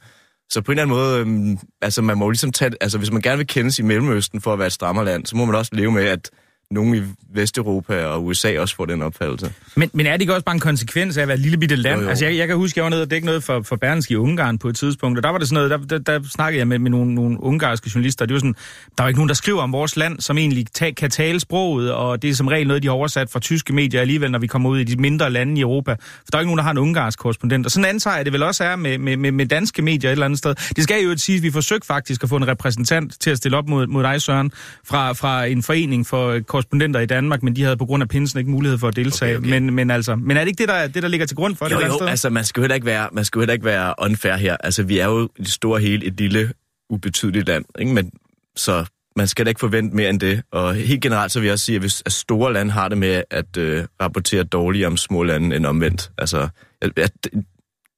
Så på en eller anden måde, øhm, altså man må jo ligesom tage, altså hvis man gerne vil kendes i Mellemøsten for at være et strammerland, så må man også leve med, at nogen i Vesteuropa og USA også får den opfattelse. Men, men er det ikke også bare en konsekvens af at være et lille bitte land? Jo, jo. Altså jeg, jeg kan huske, jeg var nede og dække noget for, for Berlingske i Ungarn på et tidspunkt, og der var det sådan noget, der, der, der snakkede jeg med, med nogle, nogle ungarske journalister, det var sådan, der var ikke nogen, der skriver om vores land, som egentlig ta, kan tale sproget, og det er som regel noget, de har oversat fra tyske medier alligevel, når vi kommer ud i de mindre lande i Europa. For der er ikke nogen, der har en ungarsk korrespondent. Og sådan antager jeg det vel også er med, med, med, med danske medier et eller andet sted. Det skal jo sige, at vi forsøgte faktisk at få en repræsentant til at stille op mod, mod dig, Søren, fra, fra en forening for korrespondenter i Danmark, men de havde på grund af pinsen ikke mulighed for at deltage. Okay, okay. Men, men, altså, men er det ikke det, der, det, der ligger til grund for jo, det? Jo, jo, altså man skal jo heller ikke være, man skal heller ikke være unfair her. Altså vi er jo i det store hele et lille, ubetydeligt land, ikke? Men, så man skal da ikke forvente mere end det. Og helt generelt så vil jeg også sige, at hvis at store lande har det med at øh, rapportere dårligt om små lande end omvendt. Altså, at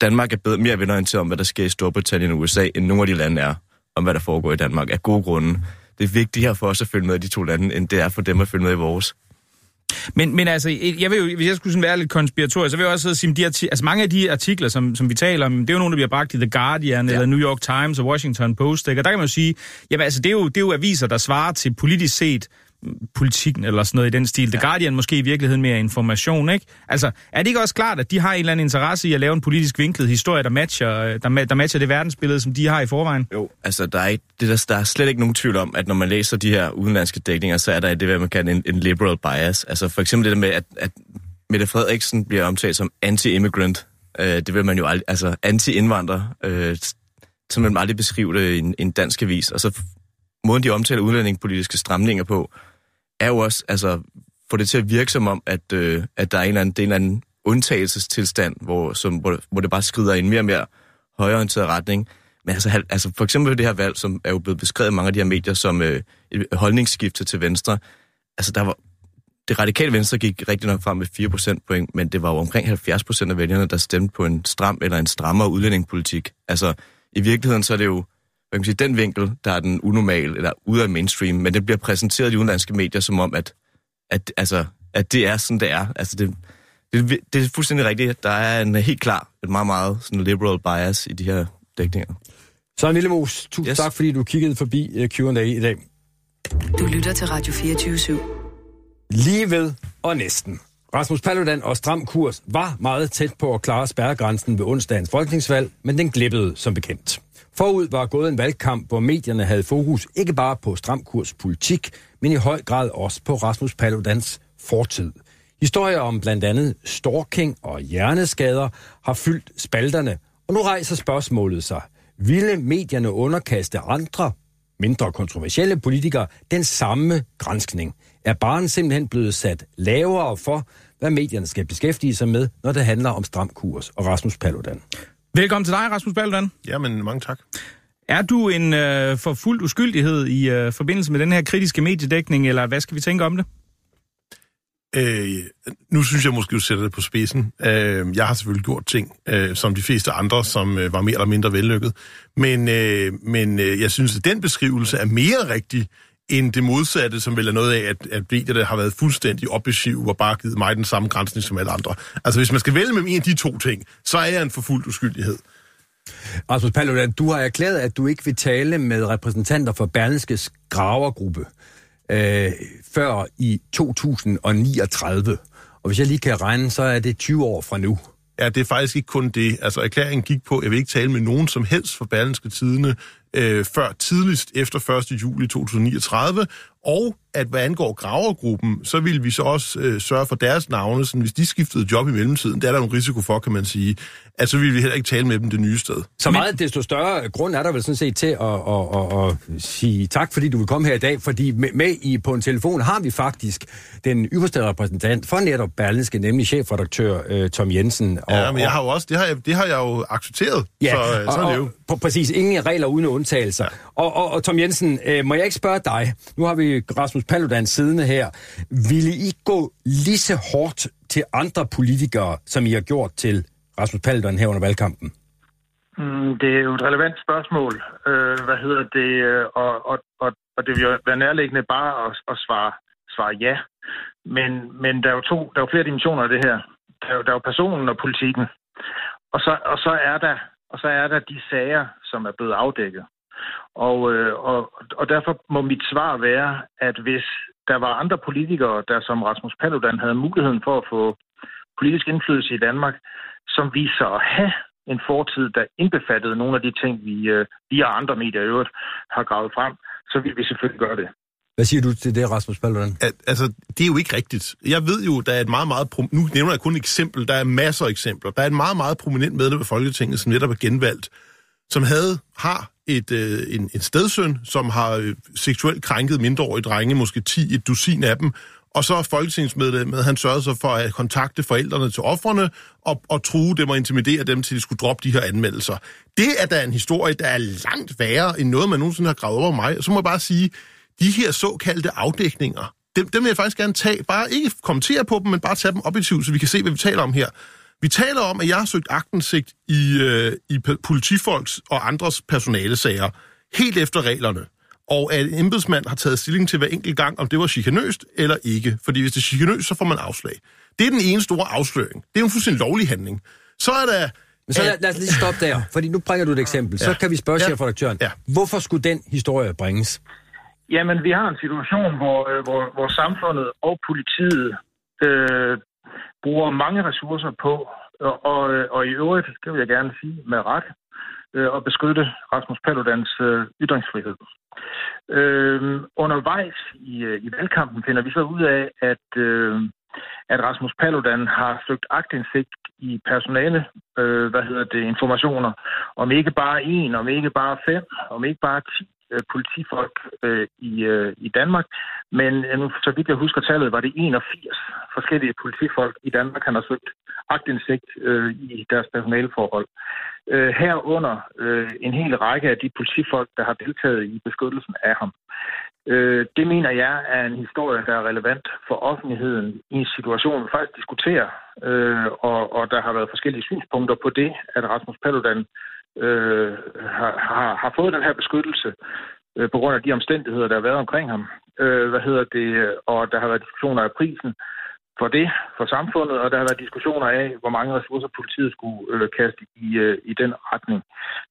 Danmark er bedre, mere venorienteret om, hvad der sker i Storbritannien og USA, end nogle af de lande er om, hvad der foregår i Danmark, af gode grunde. Det er vigtigere for os at følge med i de to lande, end det er for dem at følge med i vores. Men, men altså, jeg vil jo, hvis jeg skulle sådan være lidt konspiratorisk, så vil jeg også sige, at de arti- altså mange af de artikler, som, som vi taler om, det er jo nogle, der bliver bragt i The Guardian, ja. eller New York Times og Washington Post, ikke? og der kan man jo sige, jamen altså, det er jo, det er jo aviser, der svarer til politisk set politikken eller sådan noget i den stil. The Guardian måske i virkeligheden mere information, ikke? Altså, er det ikke også klart, at de har en eller anden interesse i at lave en politisk vinklet historie, der matcher, der, der matcher det verdensbillede, som de har i forvejen? Jo, altså, der er, ikke, det der, der er slet ikke nogen tvivl om, at når man læser de her udenlandske dækninger, så er der det, hvad man kalder en, en liberal bias. Altså, for eksempel det der med, at, at Mette Frederiksen bliver omtalt som anti-immigrant. Øh, det vil man jo aldrig, altså anti-indvandrer, øh, så man aldrig beskrive det i en, en dansk avis. Og så måden, de omtaler udlændingepolitiske stramninger på, er jo også, altså, få det til at virke som om, at, øh, at der er en eller anden, det er en eller anden undtagelsestilstand, hvor, som, hvor, hvor det bare skrider i en mere og mere højorienteret retning. Men altså, altså for eksempel det her valg, som er jo blevet beskrevet i mange af de her medier som øh, et holdningsskifte til venstre. Altså, der var, det radikale venstre gik rigtig nok frem med 4 procentpoint, men det var jo omkring 70 procent af vælgerne, der stemte på en stram eller en strammere udlændingepolitik. Altså, i virkeligheden så er det jo hvad kan man sige, den vinkel, der er den unormal, eller ude af mainstream, men det bliver præsenteret i udenlandske medier som om, at, at, altså, at det er sådan, det er. Altså, det, det, det er fuldstændig rigtigt. Der er en helt klar, et meget, meget sådan liberal bias i de her dækninger. Så Lillemus, tusind yes. tak, fordi du kiggede forbi uh, Q&A i dag. Du lytter til Radio 24 /7. Lige ved og næsten. Rasmus Paludan og Stram Kurs var meget tæt på at klare spærregrænsen ved onsdagens folketingsvalg, men den glippede som bekendt. Forud var gået en valgkamp, hvor medierne havde fokus ikke bare på stramkurs politik, men i høj grad også på Rasmus Paludans fortid. Historier om blandt andet stalking og hjerneskader har fyldt spalterne, og nu rejser spørgsmålet sig. Ville medierne underkaste andre, mindre kontroversielle politikere den samme grænskning? Er barnet simpelthen blevet sat lavere for, hvad medierne skal beskæftige sig med, når det handler om stram kurs og Rasmus Paludan? Velkommen til dig, Rasmus Paludan. Jamen, mange tak. Er du en øh, for fuld uskyldighed i øh, forbindelse med den her kritiske mediedækning, eller hvad skal vi tænke om det? Øh, nu synes jeg måske, du sætter det på spidsen. Øh, jeg har selvfølgelig gjort ting, øh, som de fleste andre, som øh, var mere eller mindre vellykket. Men, øh, men øh, jeg synes, at den beskrivelse er mere rigtig, end det modsatte, som vel er noget af, at, at medierne har været fuldstændig objektive og bare givet mig den samme grænsning som alle andre. Altså, hvis man skal vælge mellem en af de to ting, så er jeg en forfuldt uskyldighed. Rasmus Paludan, du har erklæret, at du ikke vil tale med repræsentanter for Berlingskes gravergruppe øh, før i 2039. Og hvis jeg lige kan regne, så er det 20 år fra nu. Ja, det er faktisk ikke kun det. Altså, erklæringen gik på, at jeg vil ikke tale med nogen som helst for Berlinske Tidene øh, før tidligst efter 1. juli 2039, og at hvad angår gravergruppen, så vil vi så også øh, sørge for deres navne, så hvis de skiftede job i mellemtiden, det er der en risiko for, kan man sige, at så vil vi heller ikke tale med dem det nye sted. Så meget desto større grund er der vel sådan set til at, at, at, at sige tak, fordi du vil komme her i dag, fordi med, med i på en telefon har vi faktisk den ypperste repræsentant for netop Berlinske, nemlig chefredaktør øh, Tom Jensen. Og, ja, men jeg har jo også, det har jeg, det har jeg jo accepteret, ja, så, og, så er det jo. Og, præcis, ingen regler uden Ja. Og, og, og Tom Jensen, øh, må jeg ikke spørge dig, nu har vi Rasmus Paludan siddende her, ville I gå lige så hårdt til andre politikere, som I har gjort til Rasmus Paludan her under valgkampen? Mm, det er jo et relevant spørgsmål. Øh, hvad hedder det? Og, og, og, og det vil jo være nærliggende bare at, at svare, svare ja. Men, men der er jo to, der er jo flere dimensioner af det her. Der er jo, der er jo personen og politikken. Og så, og så er der og så er der de sager, som er blevet afdækket. Og, øh, og, og derfor må mit svar være, at hvis der var andre politikere, der som Rasmus Paludan havde muligheden for at få politisk indflydelse i Danmark, som viser at have en fortid, der indbefattede nogle af de ting, vi øh, via andre medier i øvrigt har gravet frem, så vil vi selvfølgelig gøre det. Hvad siger du til det, Rasmus Paludan? At, altså, det er jo ikke rigtigt. Jeg ved jo, der er et meget, meget... Nu nævner jeg kun et eksempel. Der er masser af eksempler. Der er et meget, meget prominent medlem af Folketinget, som netop er genvalgt, som havde, har et, øh, en, en stedsøn, som har øh, seksuelt krænket mindreårige drenge, måske 10, et dusin af dem, og så er folketingsmedlemmet, han sørgede sig for at kontakte forældrene til offrene og, og true dem og intimidere dem, til de skulle droppe de her anmeldelser. Det er da en historie, der er langt værre end noget, man nogensinde har gravet over mig. Og så må jeg bare sige, de her såkaldte afdækninger, dem, dem vil jeg faktisk gerne tage. Bare ikke kommentere på dem, men bare tage dem objektivt, så vi kan se, hvad vi taler om her. Vi taler om, at jeg har søgt agtensigt i, øh, i politifolks og andres personalesager, helt efter reglerne. Og at en embedsmand har taget stilling til hver enkelt gang, om det var chikanøst eller ikke. Fordi hvis det er chikanøst, så får man afslag. Det er den ene store afsløring. Det er en fuldstændig lovlig handling. Så er der... Men så lad, lad os lige stoppe der, fordi nu bringer du et eksempel. Ja. Så kan vi spørge ja. chefredaktøren, ja. hvorfor skulle den historie bringes? Jamen, vi har en situation, hvor, øh, hvor, hvor samfundet og politiet øh, bruger mange ressourcer på, og, og, og i øvrigt, det vil jeg gerne sige med ret, øh, at beskytte Rasmus Paludans øh, ytringsfrihed. Øh, undervejs i, øh, i valgkampen finder vi så ud af, at, øh, at Rasmus Paludan har søgt agtindsigt i personale, øh, hvad hedder det, informationer, om ikke bare en, om ikke bare fem, om ikke bare ti, øh, politifolk øh, i, øh, i Danmark. Men øh, nu, så vidt jeg husker tallet, var det 81 forskellige politifolk i Danmark, han har søgt agtindsigt øh, i deres personaleforhold. Øh, herunder øh, en hel række af de politifolk, der har deltaget i beskyttelsen af ham. Øh, det mener jeg er en historie, der er relevant for offentligheden i en situation, vi faktisk diskuterer, øh, og, og der har været forskellige synspunkter på det, at Rasmus Paludan øh, har, har, har fået den her beskyttelse øh, på grund af de omstændigheder, der har været omkring ham. Øh, hvad hedder det? Og der har været diskussioner af prisen for det, for samfundet, og der har været diskussioner af, hvor mange ressourcer politiet skulle øh, kaste i, øh, i den retning.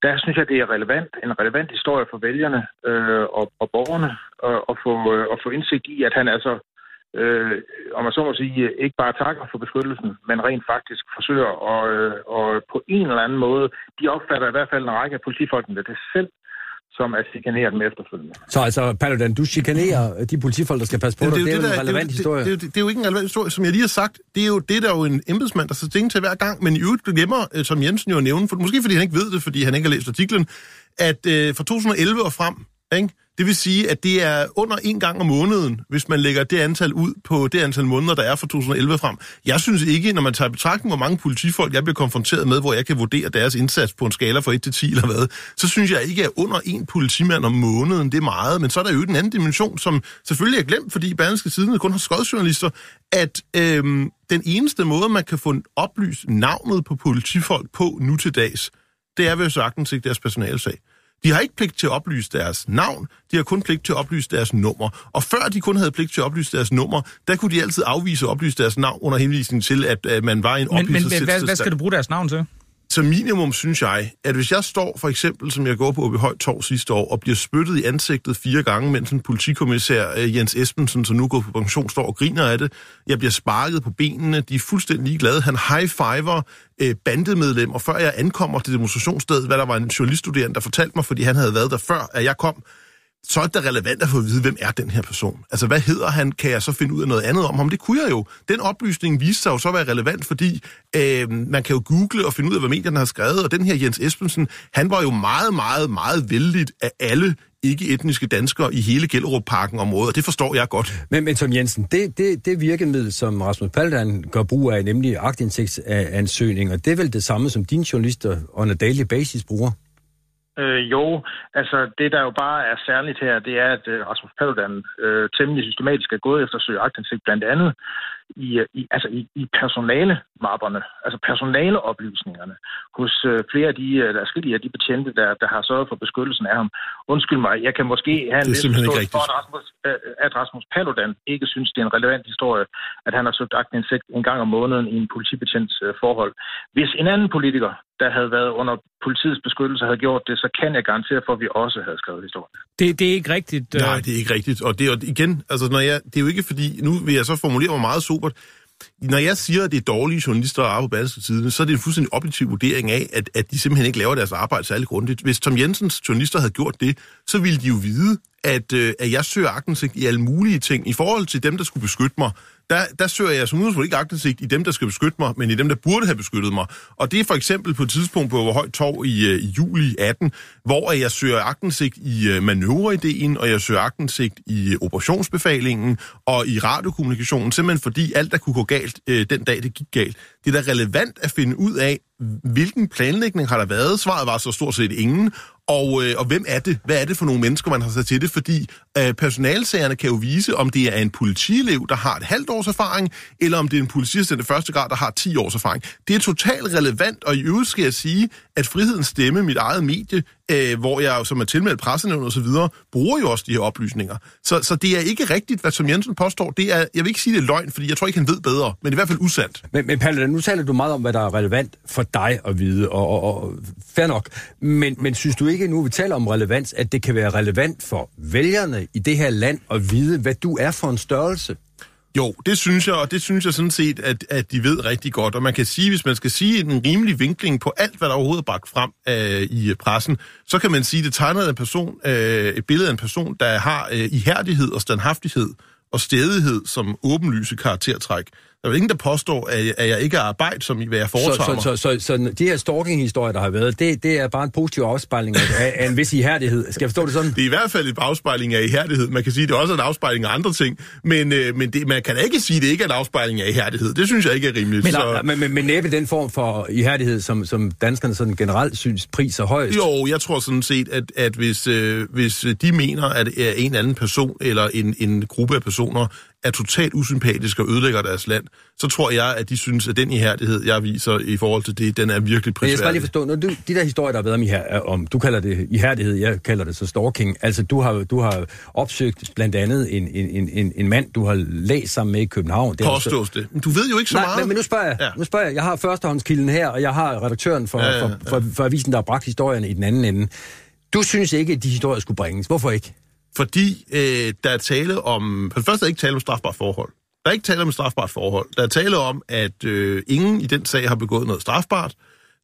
Der synes jeg, det er relevant, en relevant historie for vælgerne øh, og, og borgerne at, at, få, øh, at få indsigt i, at han altså øh, om man så må sige, ikke bare takker for beskyttelsen, men rent faktisk forsøger at, øh, og på en eller anden måde, de opfatter i hvert fald en række af politifolkene det selv som er chikaneret dem efterfølgende. Så altså, Paludan, du chikanerer de politifolk, der skal passe på dig. Det, det, det, det er jo en relevant det, historie. Det, det, det, det er jo ikke en relevant historie. Som jeg lige har sagt, det er jo det, der er jo en embedsmand, der så stilling til hver gang. Men i øvrigt glemmer, øh, som Jensen jo nævne, for, måske fordi han ikke ved det, fordi han ikke har læst artiklen, at øh, fra 2011 og frem, ikke, det vil sige, at det er under en gang om måneden, hvis man lægger det antal ud på det antal måneder, der er fra 2011 frem. Jeg synes ikke, når man tager betragtning, hvor mange politifolk jeg bliver konfronteret med, hvor jeg kan vurdere deres indsats på en skala fra 1 til 10 eller hvad, så synes jeg ikke, at under en politimand om måneden, det er meget. Men så er der jo den anden dimension, som selvfølgelig er glemt, fordi Berlingske Siden kun har skodsjournalister, at øhm, den eneste måde, man kan få oplyst navnet på politifolk på nu til dags, det er ved sagtens ikke deres personalsag. De har ikke pligt til at oplyse deres navn, de har kun pligt til at oplyse deres nummer. Og før de kun havde pligt til at oplyse deres nummer, der kunne de altid afvise at oplyse deres navn under henvisning til, at, at man var i en men, Men hvad, hvad skal du bruge deres navn til? Som minimum synes jeg, at hvis jeg står for eksempel, som jeg går på Åbe Højt Torv sidste år, og bliver spyttet i ansigtet fire gange, mens en politikommissær øh, Jens Espensen, som nu går på pension, står og griner af det. Jeg bliver sparket på benene, de er fuldstændig ligeglade. Han high-fiver øh, bandemedlemmer, før jeg ankommer til demonstrationsstedet, hvad der var en journaliststuderende, der fortalte mig, fordi han havde været der før, at jeg kom så er det relevant at få at vide, hvem er den her person. Altså, hvad hedder han? Kan jeg så finde ud af noget andet om ham? Det kunne jeg jo. Den oplysning viste sig jo så at være relevant, fordi øh, man kan jo google og finde ud af, hvad medierne har skrevet, og den her Jens Espensen, han var jo meget, meget, meget vældigt af alle ikke-etniske danskere i hele Gellerup-parken området, og det forstår jeg godt. Men, men Tom Jensen, det, det, det virkemiddel, som Rasmus Paludan gør brug af, nemlig aktindsigtsansøgninger, det er vel det samme, som dine journalister on a daily basis bruger? Øh, jo, altså det der jo bare er særligt her, det er, at øh, Rasmus Paludan øh, temmelig systematisk er gået efter at søge agtindsigt blandt andet i, øh, i, altså i, i personale-mapperne, altså personaleoplysningerne hos øh, flere af de, øh, der er af de betjente, der, der har sørget for beskyttelsen af ham. Undskyld mig, jeg kan måske have en vis forståelse for, at Rasmus, øh, at Rasmus Paludan ikke synes, det er en relevant historie, at han har søgt agtindsigt en gang om måneden i en politibetjents øh, forhold. Hvis en anden politiker, der havde været under politiets beskyttelse, havde gjort det, så kan jeg garantere for, at vi også havde skrevet historien. Det, det er ikke rigtigt. Øh... Nej, det er ikke rigtigt. Og det er igen, altså når jeg, det er jo ikke fordi, nu vil jeg så formulere mig meget supert, når jeg siger, at det er dårlige journalister at arbejde på Berlingske Tidene, så er det en fuldstændig objektiv vurdering af, at, at de simpelthen ikke laver deres arbejde særlig grundigt. Hvis Tom Jensens journalister havde gjort det, så ville de jo vide, at, øh, at jeg søger agtindsigt i alle mulige ting. I forhold til dem, der skulle beskytte mig, der, der søger jeg som udgangspunkt ikke agtindsigt i dem, der skal beskytte mig, men i dem, der burde have beskyttet mig. Og det er for eksempel på et tidspunkt på Højt Torv i, øh, i juli 18, hvor jeg søger agtindsigt i øh, manøvreideen, og jeg søger agtindsigt i øh, operationsbefalingen og i radiokommunikationen, simpelthen fordi alt, der kunne gå galt øh, den dag, det gik galt. Det er da relevant at finde ud af, hvilken planlægning har der været? Svaret var så stort set ingen. Og, øh, og hvem er det? Hvad er det for nogle mennesker, man har sat til det? Fordi øh, personalsagerne kan jo vise, om det er en politielev, der har et halvt års erfaring, eller om det er en politiassistent i første grad, der har 10 års erfaring. Det er totalt relevant, og i øvrigt skal jeg sige, at Frihedens Stemme, mit eget medie, øh, hvor jeg som er tilmeldt pressenævnet osv., bruger jo også de her oplysninger. Så, så det er ikke rigtigt, hvad som Jensen påstår. Det er, jeg vil ikke sige, det er løgn, fordi jeg tror ikke, han ved bedre, men det er i hvert fald usandt. Men, men Palle, nu taler du meget om, hvad der er relevant for dig at vide, og, og, og fair nok. Men, men synes du ikke, nu vi taler om relevans, at det kan være relevant for vælgerne i det her land at vide, hvad du er for en størrelse? Jo, det synes jeg, og det synes jeg sådan set, at, at de ved rigtig godt. Og man kan sige, hvis man skal sige en rimelig vinkling på alt, hvad der overhovedet er bragt frem øh, i øh, pressen, så kan man sige, at det tegner en person, øh, et billede af en person, der har øh, ihærdighed og standhaftighed og stedighed som åbenlyse karaktertræk. Der er jo ingen, der påstår, at jeg ikke er arbejde, som i hvad jeg foretager så, så, så, så, så de her stalking-historier, der har været, det, det er bare en positiv afspejling af, af en vis ihærdighed. Skal jeg forstå det sådan? Det er i hvert fald et afspejling af ihærdighed. Man kan sige, at det er også en afspejling af andre ting. Men, øh, men det, man kan ikke sige, at det ikke er en afspejling af ihærdighed. Det synes jeg ikke er rimeligt. Men, så... men, men, men næppe den form for ihærdighed, som, som danskerne sådan generelt synes priser højst? Jo, jeg tror sådan set, at, at hvis, øh, hvis de mener, at en anden person eller en, en gruppe af personer er totalt usympatisk og ødelægger deres land, så tror jeg, at de synes, at den ihærdighed, jeg viser i forhold til det, den er virkelig prisværdig. jeg skal lige forstå, når du, de der historier, der har været om, her, om, du kalder det ihærdighed, jeg kalder det så stalking, altså du har, du har opsøgt blandt andet en, en, en, en mand, du har læst sammen med i København. Det Påstås også... det. Men du ved jo ikke så Nej, meget. Men, men nu spørger jeg. Ja. Nu spørger jeg. Jeg har førstehåndskilden her, og jeg har redaktøren for, ja, ja, ja. For, for, for avisen, der har bragt historierne i den anden ende. Du synes ikke, at de historier skulle bringes. Hvorfor ikke? Fordi øh, der er tale om... For det første er ikke tale om strafbart forhold. Der er ikke tale om et strafbart forhold. Der er tale om, at øh, ingen i den sag har begået noget strafbart.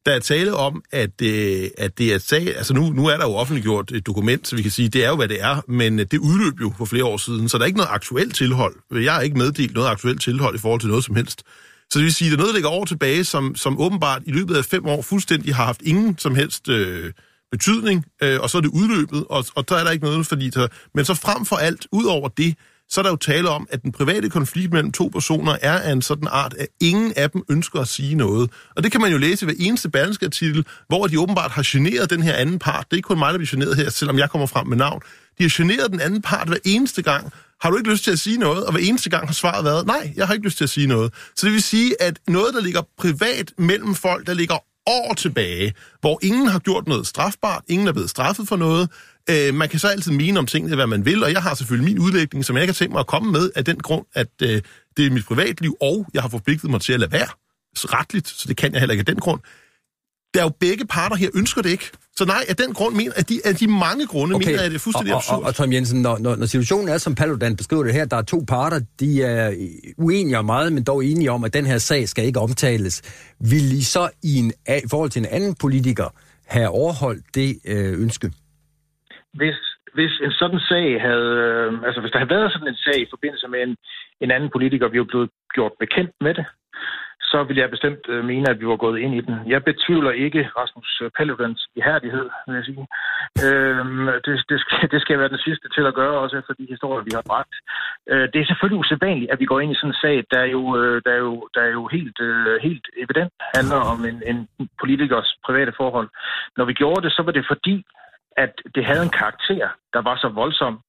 Der er tale om, at, øh, at det er sag... Altså nu, nu er der jo offentliggjort et dokument, så vi kan sige, det er jo, hvad det er, men øh, det udløb jo for flere år siden, så der er ikke noget aktuelt tilhold. Jeg har ikke meddelt noget aktuelt tilhold i forhold til noget som helst. Så det vil sige, at der er noget, der ligger over tilbage, som, som åbenbart i løbet af fem år fuldstændig har haft ingen som helst øh, betydning, øh, og så er det udløbet, og, og der er der ikke noget, fordi... der, men så frem for alt, ud over det, så er der jo tale om, at den private konflikt mellem to personer er af en sådan art, at ingen af dem ønsker at sige noget. Og det kan man jo læse ved eneste berlingske artikel, hvor de åbenbart har generet den her anden part. Det er ikke kun mig, der bliver generet her, selvom jeg kommer frem med navn. De har generet den anden part hver eneste gang. Har du ikke lyst til at sige noget? Og hver eneste gang har svaret været, nej, jeg har ikke lyst til at sige noget. Så det vil sige, at noget, der ligger privat mellem folk, der ligger år tilbage, hvor ingen har gjort noget strafbart, ingen er blevet straffet for noget, Øh, man kan så altid mene om tingene, hvad man vil, og jeg har selvfølgelig min udlægning, som jeg kan tænke mig at komme med, af den grund, at øh, det er mit privatliv, og jeg har forpligtet mig til at lade være retligt, så det kan jeg heller ikke af den grund. Der er jo begge parter her ønsker det ikke. Så nej, af den grund mener, at de, af de mange grunde okay. mener jeg, at det er fuldstændig og, absurd. Og, og, og Tom Jensen, når, når, når situationen er, som Paludan beskriver det her, der er to parter, de er uenige om meget, men dog enige om, at den her sag skal ikke omtales. Vil I så i, en, i forhold til en anden politiker have overholdt det øh, ønske? Hvis, hvis en sådan sag havde... Øh, altså, hvis der havde været sådan en sag i forbindelse med en, en anden politiker, vi er blevet gjort bekendt med det, så vil jeg bestemt øh, mene, at vi var gået ind i den. Jeg betvivler ikke Rasmus øh, Paludans ihærdighed, vil jeg sige. Øhm, det, det, skal, det skal være den sidste til at gøre, også efter de historier, vi har bragt. Øh, det er selvfølgelig usædvanligt, at vi går ind i sådan en sag, der øh, jo, der jo, der jo helt, øh, helt evident handler om en, en politikers private forhold. Når vi gjorde det, så var det fordi, at det havde en karakter, der var så voldsom,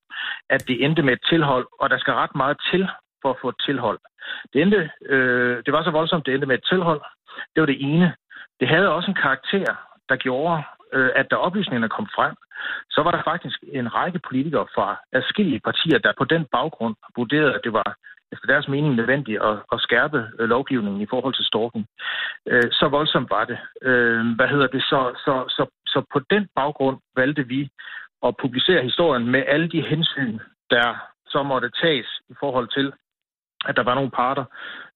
at det endte med et tilhold, og der skal ret meget til for at få et tilhold. Det, endte, øh, det var så voldsomt, det endte med et tilhold. Det var det ene. Det havde også en karakter, der gjorde, øh, at da oplysningerne kom frem, så var der faktisk en række politikere fra adskillige partier, der på den baggrund vurderede, at det var efter deres mening nødvendigt at, at skærpe øh, lovgivningen i forhold til storken. Øh, så voldsomt var det. Øh, hvad hedder det? Så, så, så, så på den baggrund valgte vi at publicere historien med alle de hensyn, der så måtte tages i forhold til, at der var nogle parter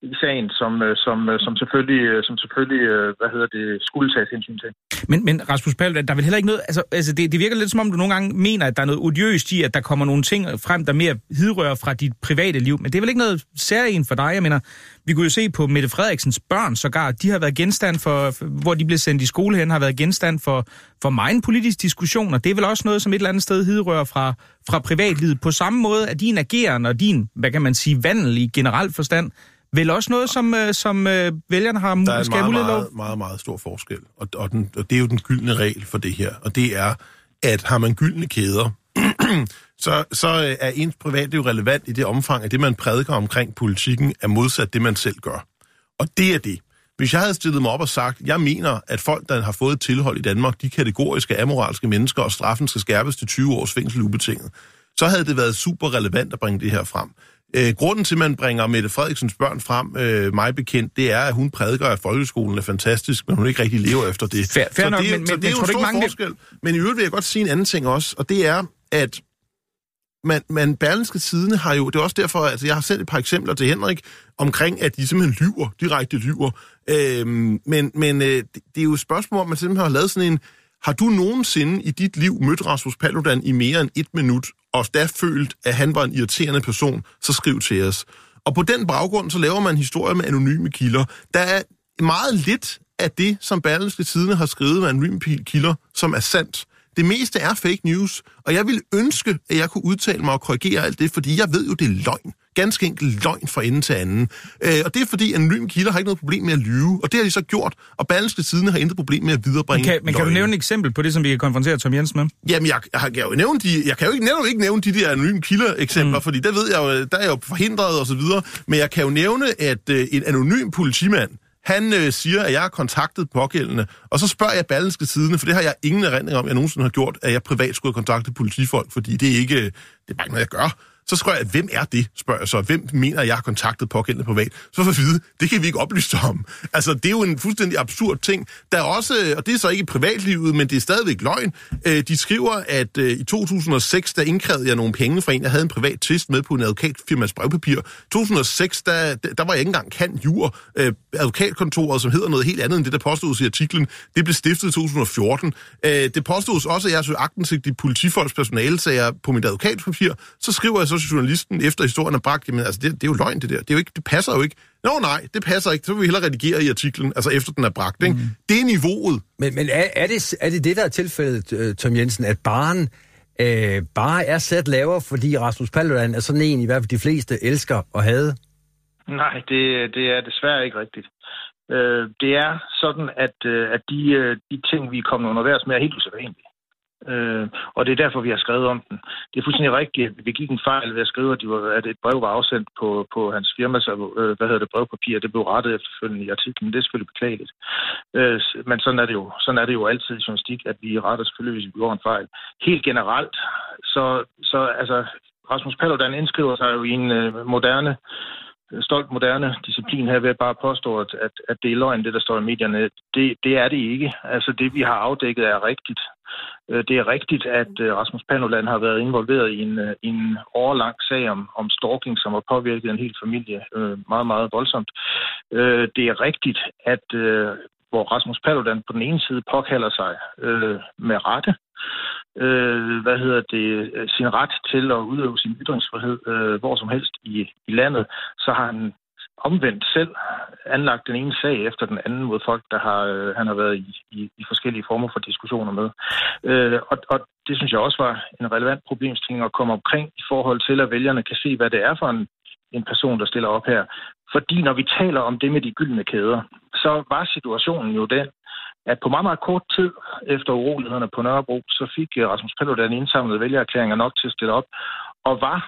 i sagen, som, øh, som, øh, som selvfølgelig, øh, som selvfølgelig hvad hedder det, skulle tages hensyn til. Men, men Rasmus Paludan, der er vel heller ikke noget... Altså, altså det, det virker lidt som om, du nogle gange mener, at der er noget odiøst i, at der kommer nogle ting frem, der mere hidrører fra dit private liv. Men det er vel ikke noget særligt for dig? Jeg mener, vi kunne jo se på Mette Frederiksens børn sågar. De har været genstand for, hvor de blev sendt i skole hen, har været genstand for, for meget politisk diskussion. Og det er vel også noget, som et eller andet sted hidrører fra, fra privatlivet. På samme måde, at din ageren og din, hvad kan man sige, vandel i generelt forstand, Vel også noget, som, øh, som øh, vælgerne har Der er en meget, meget, meget, meget stor forskel, og, og, den, og det er jo den gyldne regel for det her, og det er, at har man gyldne kæder, så, så øh, er ens privat jo relevant i det omfang, at det, man prædiker omkring politikken, er modsat det, man selv gør. Og det er det. Hvis jeg havde stillet mig op og sagt, jeg mener, at folk, der har fået et tilhold i Danmark, de kategoriske, amoralske mennesker, og straffen skal skærpes til 20 års fængsel ubetinget, så havde det været super relevant at bringe det her frem. Øh, grunden til, at man bringer Mette Frederiksens børn frem, øh, mig bekendt, det er, at hun prædiker, at folkeskolen er fantastisk, men hun ikke rigtig lever efter det. Fair, fair så nok, det, men, så men, det er jo en stor mange... forskel. Men i øvrigt vil jeg godt sige en anden ting også, og det er, at man, man Berlinske Tidene har jo, det er også derfor, altså jeg har selv et par eksempler til Henrik, omkring, at de simpelthen lyver, direkte lyver. Øhm, men men øh, det, det er jo et spørgsmål, om man simpelthen har lavet sådan en, har du nogensinde i dit liv mødt Rasmus Paludan i mere end et minut, og da følt, at han var en irriterende person, så skriv til os. Og på den baggrund, så laver man historier med anonyme kilder. Der er meget lidt af det, som Berlingske Tidene har skrevet med anonyme kilder, som er sandt. Det meste er fake news, og jeg vil ønske, at jeg kunne udtale mig og korrigere alt det, fordi jeg ved jo, det er løgn. Ganske enkelt løgn fra ende til anden. Øh, og det er fordi, anonyme kilder har ikke noget problem med at lyve, og det har de så gjort, og Berlingske Tidene har intet problem med at viderebringe Men kan, men kan du nævne et eksempel på det, som vi kan konfrontere Tom Jensen med? Jamen, jeg, jeg, jeg, kan jo nævne de, jeg kan jo ikke, netop ikke nævne de der anonyme kilder-eksempler, mm. fordi der ved jeg jo, der er jeg jo forhindret og så videre, men jeg kan jo nævne, at øh, en anonym politimand, han øh, siger, at jeg har kontaktet pågældende, og så spørger jeg Ballenske Tidene, for det har jeg ingen erindring om, jeg nogensinde har gjort, at jeg privat skulle have kontaktet politifolk, fordi det er ikke, det er bare ikke noget, jeg gør. Så spørger jeg, hvem er det, spørger jeg så. Hvem mener, jeg har kontaktet pågældende privat? Så får vi vide, det kan vi ikke oplyse om. Altså, det er jo en fuldstændig absurd ting. Der er også, og det er så ikke i privatlivet, men det er stadigvæk løgn. Øh, de skriver, at øh, i 2006, der indkrævede jeg nogle penge fra en, jeg havde en privat tvist med på en advokatfirmas brevpapir. 2006, der, der var jeg ikke engang kan jur. Øh, advokatkontoret, som hedder noget helt andet end det, der påstås i artiklen, det blev stiftet i 2014. Det påstås også, at jeg søgte agtensigt i politifolks personalesager på mit advokatpapir. Så skriver jeg så til journalisten, efter historien er bragt, jamen altså, det, det er jo løgn, det der. Det, er jo ikke, det passer jo ikke. Nå nej, det passer ikke. Så vil vi hellere redigere i artiklen, altså efter den er bragt. Ikke? Mm. Det er niveauet. Men, men er, er, det, er det det, der er tilfældet, øh, Tom Jensen, at barn øh, bare er sat lavere, fordi Rasmus Paludan er sådan en, i hvert fald de fleste elsker og havde? Nej, det, det er desværre ikke rigtigt. Øh, det er sådan, at, øh, at de, øh, de ting, vi er kommet undervejs med, er helt usædvanlige. Øh, og det er derfor, vi har skrevet om den. Det er fuldstændig rigtigt. Vi gik en fejl ved at skrive, at, de var, at et brev var afsendt på, på hans firmas øh, hvad hedder det, brevpapir. Det blev rettet efterfølgende i artiklen. Det er selvfølgelig beklageligt. Øh, men sådan er, det jo, sådan er det jo altid i journalistik, at vi retter selvfølgelig, hvis vi begår en fejl. Helt generelt, så, så altså, Rasmus Paludan indskriver sig jo i en øh, moderne Øh, stolt moderne disciplin her ved at bare påstå, at, at, at det er løgn, det der står i medierne. Det, det er det ikke. Altså det, vi har afdækket, er rigtigt. Øh, det er rigtigt, at øh, Rasmus Panoland har været involveret i en, en årlang sag om, om stalking, som har påvirket en hel familie meget, meget voldsomt. Det er rigtigt, at hvor Rasmus Paludan på den ene side påkalder sig øh, med rette øh, hvad hedder det, øh, sin ret til at udøve sin ytringsfrihed øh, hvor som helst i, i landet, så har han omvendt selv anlagt den ene sag efter den anden mod folk, der har, øh, han har været i, i, i forskellige former for diskussioner med. Øh, og, og det synes jeg også var en relevant problemstilling at komme omkring i forhold til, at vælgerne kan se, hvad det er for en, en person, der stiller op her. Fordi når vi taler om det med de gyldne kæder, så var situationen jo den, at på meget, meget kort tid efter urolighederne på Nørrebro, så fik øh, Rasmus Paludan indsamlet vælgererklæringer nok til at stille op, og var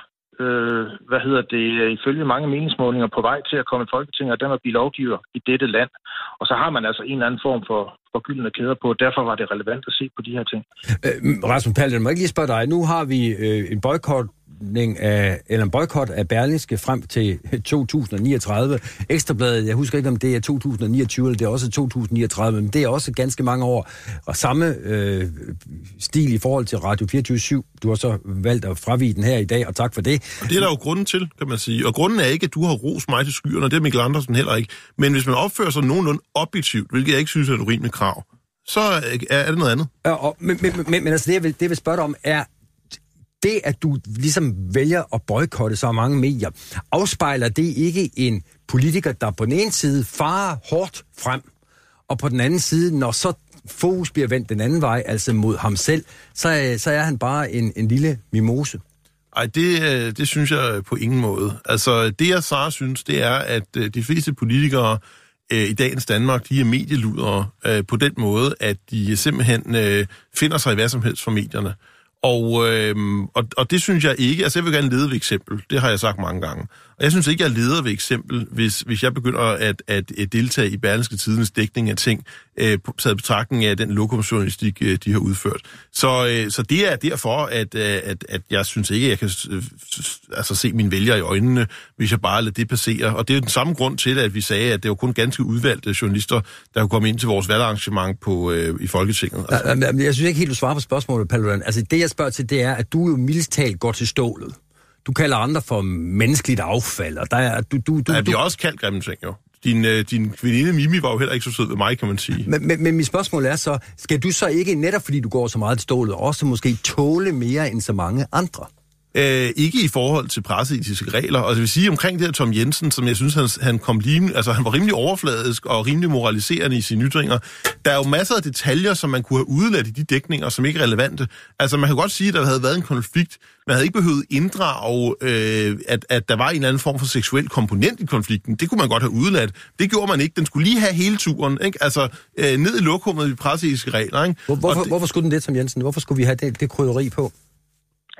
øh, hvad hedder det, ifølge mange meningsmålinger på vej til at komme i Folketinget, og at blive lovgiver i dette land. Og så har man altså en eller anden form for, for gyldne kæder på, og derfor var det relevant at se på de her ting. Øh, Rasmus Paludan, må jeg ikke lige spørge dig, nu har vi øh, en boykot af, eller en boykot af Berlingske frem til 2039. Ekstrabladet, jeg husker ikke, om det er 2029 eller det er også 2039, men det er også ganske mange år. Og samme øh, stil i forhold til Radio 24 Du har så valgt at fravige den her i dag, og tak for det. Og det er der jo grunden til, kan man sige. Og grunden er ikke, at du har ros mig til skyerne, og det er Mikkel Andersen heller ikke. Men hvis man opfører sig nogenlunde objektivt, hvilket jeg ikke synes er et urimeligt krav, så er det noget andet. Ja, og, men, men, men, men altså det, jeg vil, det, jeg vil spørge dig om, er, det, at du ligesom vælger at boykotte så mange medier, afspejler det ikke en politiker, der på den ene side farer hårdt frem, og på den anden side, når så fokus bliver vendt den anden vej, altså mod ham selv, så, øh, så er han bare en, en lille mimose. Ej, det, øh, det synes jeg på ingen måde. Altså, det jeg så synes, det er, at øh, de fleste politikere øh, i dagens Danmark, de er medieludere øh, på den måde, at de simpelthen øh, finder sig i hvad som helst for medierne. Og, øh, og, og det synes jeg ikke, altså jeg vil gerne lede ved eksempel, det har jeg sagt mange gange. Og jeg synes ikke, jeg leder ved eksempel, hvis, hvis jeg begynder at, at, at deltage i Berlingske Tidens dækning af ting, øh, taget betragtning af den lokumjournalistik, øh, de har udført. Så, øh, så det er derfor, at, øh, at, at jeg synes ikke, jeg kan øh, altså, se mine vælgere i øjnene, hvis jeg bare lader det passere. Og det er den samme grund til, at vi sagde, at det var kun ganske udvalgte journalister, der kunne komme ind til vores valgarrangement på, øh, i Folketinget. Altså. Jeg, jeg synes ikke helt, du svarer på spørgsmålet, Paludan. Altså det, jeg spørger til, det er, at du jo mildest talt går til stålet. Du kalder andre for menneskeligt affald, og der er... Du, du, du, ja, vi har også kaldt grimme ting, jo. Din, øh, din veninde Mimi var jo heller ikke så sød ved mig, kan man sige. Men, men, men mit spørgsmål er så, skal du så ikke, netop fordi du går så meget til stålet, også måske tåle mere end så mange andre? Øh, ikke i forhold til presseetiske regler. Og det vil sige omkring det her Tom Jensen, som jeg synes, han, han, kom rimelig, altså, han var rimelig overfladisk og rimelig moraliserende i sine ytringer. Der er jo masser af detaljer, som man kunne have udladt i de dækninger, som ikke er relevante. Altså man kan godt sige, at der havde været en konflikt. Man havde ikke behøvet inddrage, øh, at, at der var en eller anden form for seksuel komponent i konflikten. Det kunne man godt have udladt. Det gjorde man ikke. Den skulle lige have hele turen. Ikke? Altså øh, ned i lokummet i presseetiske regler. Ikke? Hvor, hvorfor, det, hvorfor skulle den det, Tom Jensen? Hvorfor skulle vi have det, det krydderi på?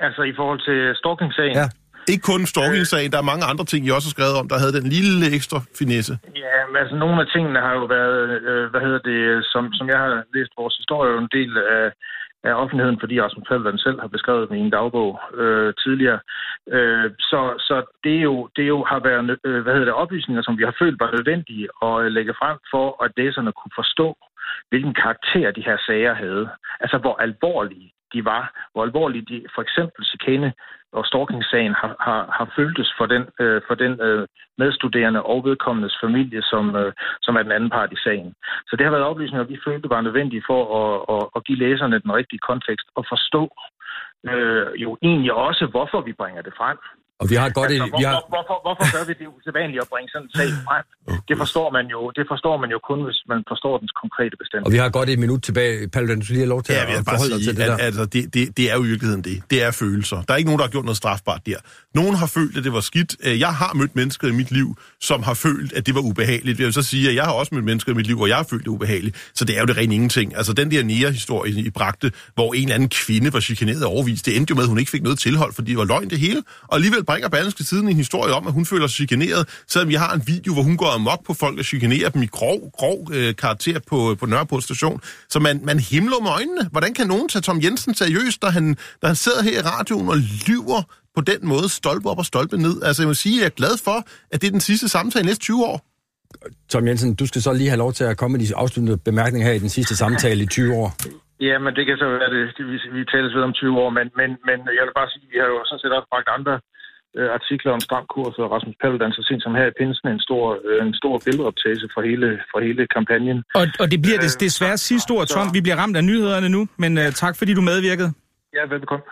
Altså i forhold til stalking-sagen? Ja. Ikke kun stalking-sagen, der er mange andre ting, I også har skrevet om, der havde den lille ekstra finesse. Ja, men altså nogle af tingene har jo været, øh, hvad hedder det, som, som jeg har læst vores historie, en del af, af offentligheden, fordi Rasmus Paludan selv har beskrevet med i en dagbog øh, tidligere. Øh, så, så det, er jo, det er jo har været øh, hvad hedder det, oplysninger, som vi har følt var nødvendige at lægge frem for, at læserne kunne forstå, hvilken karakter de her sager havde. Altså hvor alvorlige de var, hvor alvorligt de for eksempel chikane og stalking-sagen har, har, har føltes for den, øh, for den øh, medstuderende og vedkommendes familie, som, øh, som er den anden part i sagen. Så det har været oplysninger, vi følte var nødvendige for at, at, at give læserne den rigtige kontekst og forstå øh, jo egentlig også, hvorfor vi bringer det frem. Og vi har godt altså, et, vi har... hvorfor, hvorfor, hvorfor gør vi det usædvanligt at bringe sådan en sag frem? Det forstår man jo, det forstår man jo kun, hvis man forstår dens konkrete bestemmelse. Og vi har godt et minut tilbage. Paludan, du lige have lov til ja, at forholde dig til det at, der. Altså, det, det, det er jo i virkeligheden det. Det er følelser. Der er ikke nogen, der har gjort noget strafbart der. Nogen har følt, at det var skidt. Øh, jeg har mødt mennesker i mit liv, som har følt, at det var ubehageligt. Jeg vil så sige, at jeg har også mødt mennesker i mit liv, hvor jeg har følt det ubehageligt. Så det er jo det rent ingenting. Altså den der nære-historie i Bragte, hvor en eller anden kvinde var chikaneret overvist, det endte jo med, at hun ikke fik noget tilhold, fordi det var løgn det hele. Og alligevel bringer Berlingske Tiden en historie om, at hun føler sig chikaneret, selvom vi har en video, hvor hun går amok på folk og chikanerer dem i grov, grov øh, karakter på, på Nørreport station. Så man, man himler med øjnene. Hvordan kan nogen tage Tom Jensen seriøst, når han, når han sidder her i radioen og lyver på den måde stolpe op og stolpe ned. Altså jeg må sige, at jeg er glad for, at det er den sidste samtale næste 20 år. Tom Jensen, du skal så lige have lov til at komme med de afsluttende bemærkninger her i den sidste samtale i 20 år. Ja, men det kan så være det. det vi, vi tales ved om 20 år, men, men, men jeg vil bare sige, at vi har jo sådan set også bragt andre øh, artikler om stram kurs, og Rasmus Paludan så sent som her i Pinsen en stor, øh, en stor billedoptagelse for hele, for hele kampagnen. Og, og det bliver det Øh, desværre så- sidste ord, så- Tom. Vi bliver ramt af nyhederne nu, men uh, tak fordi du medvirkede. Ja, velbekomme.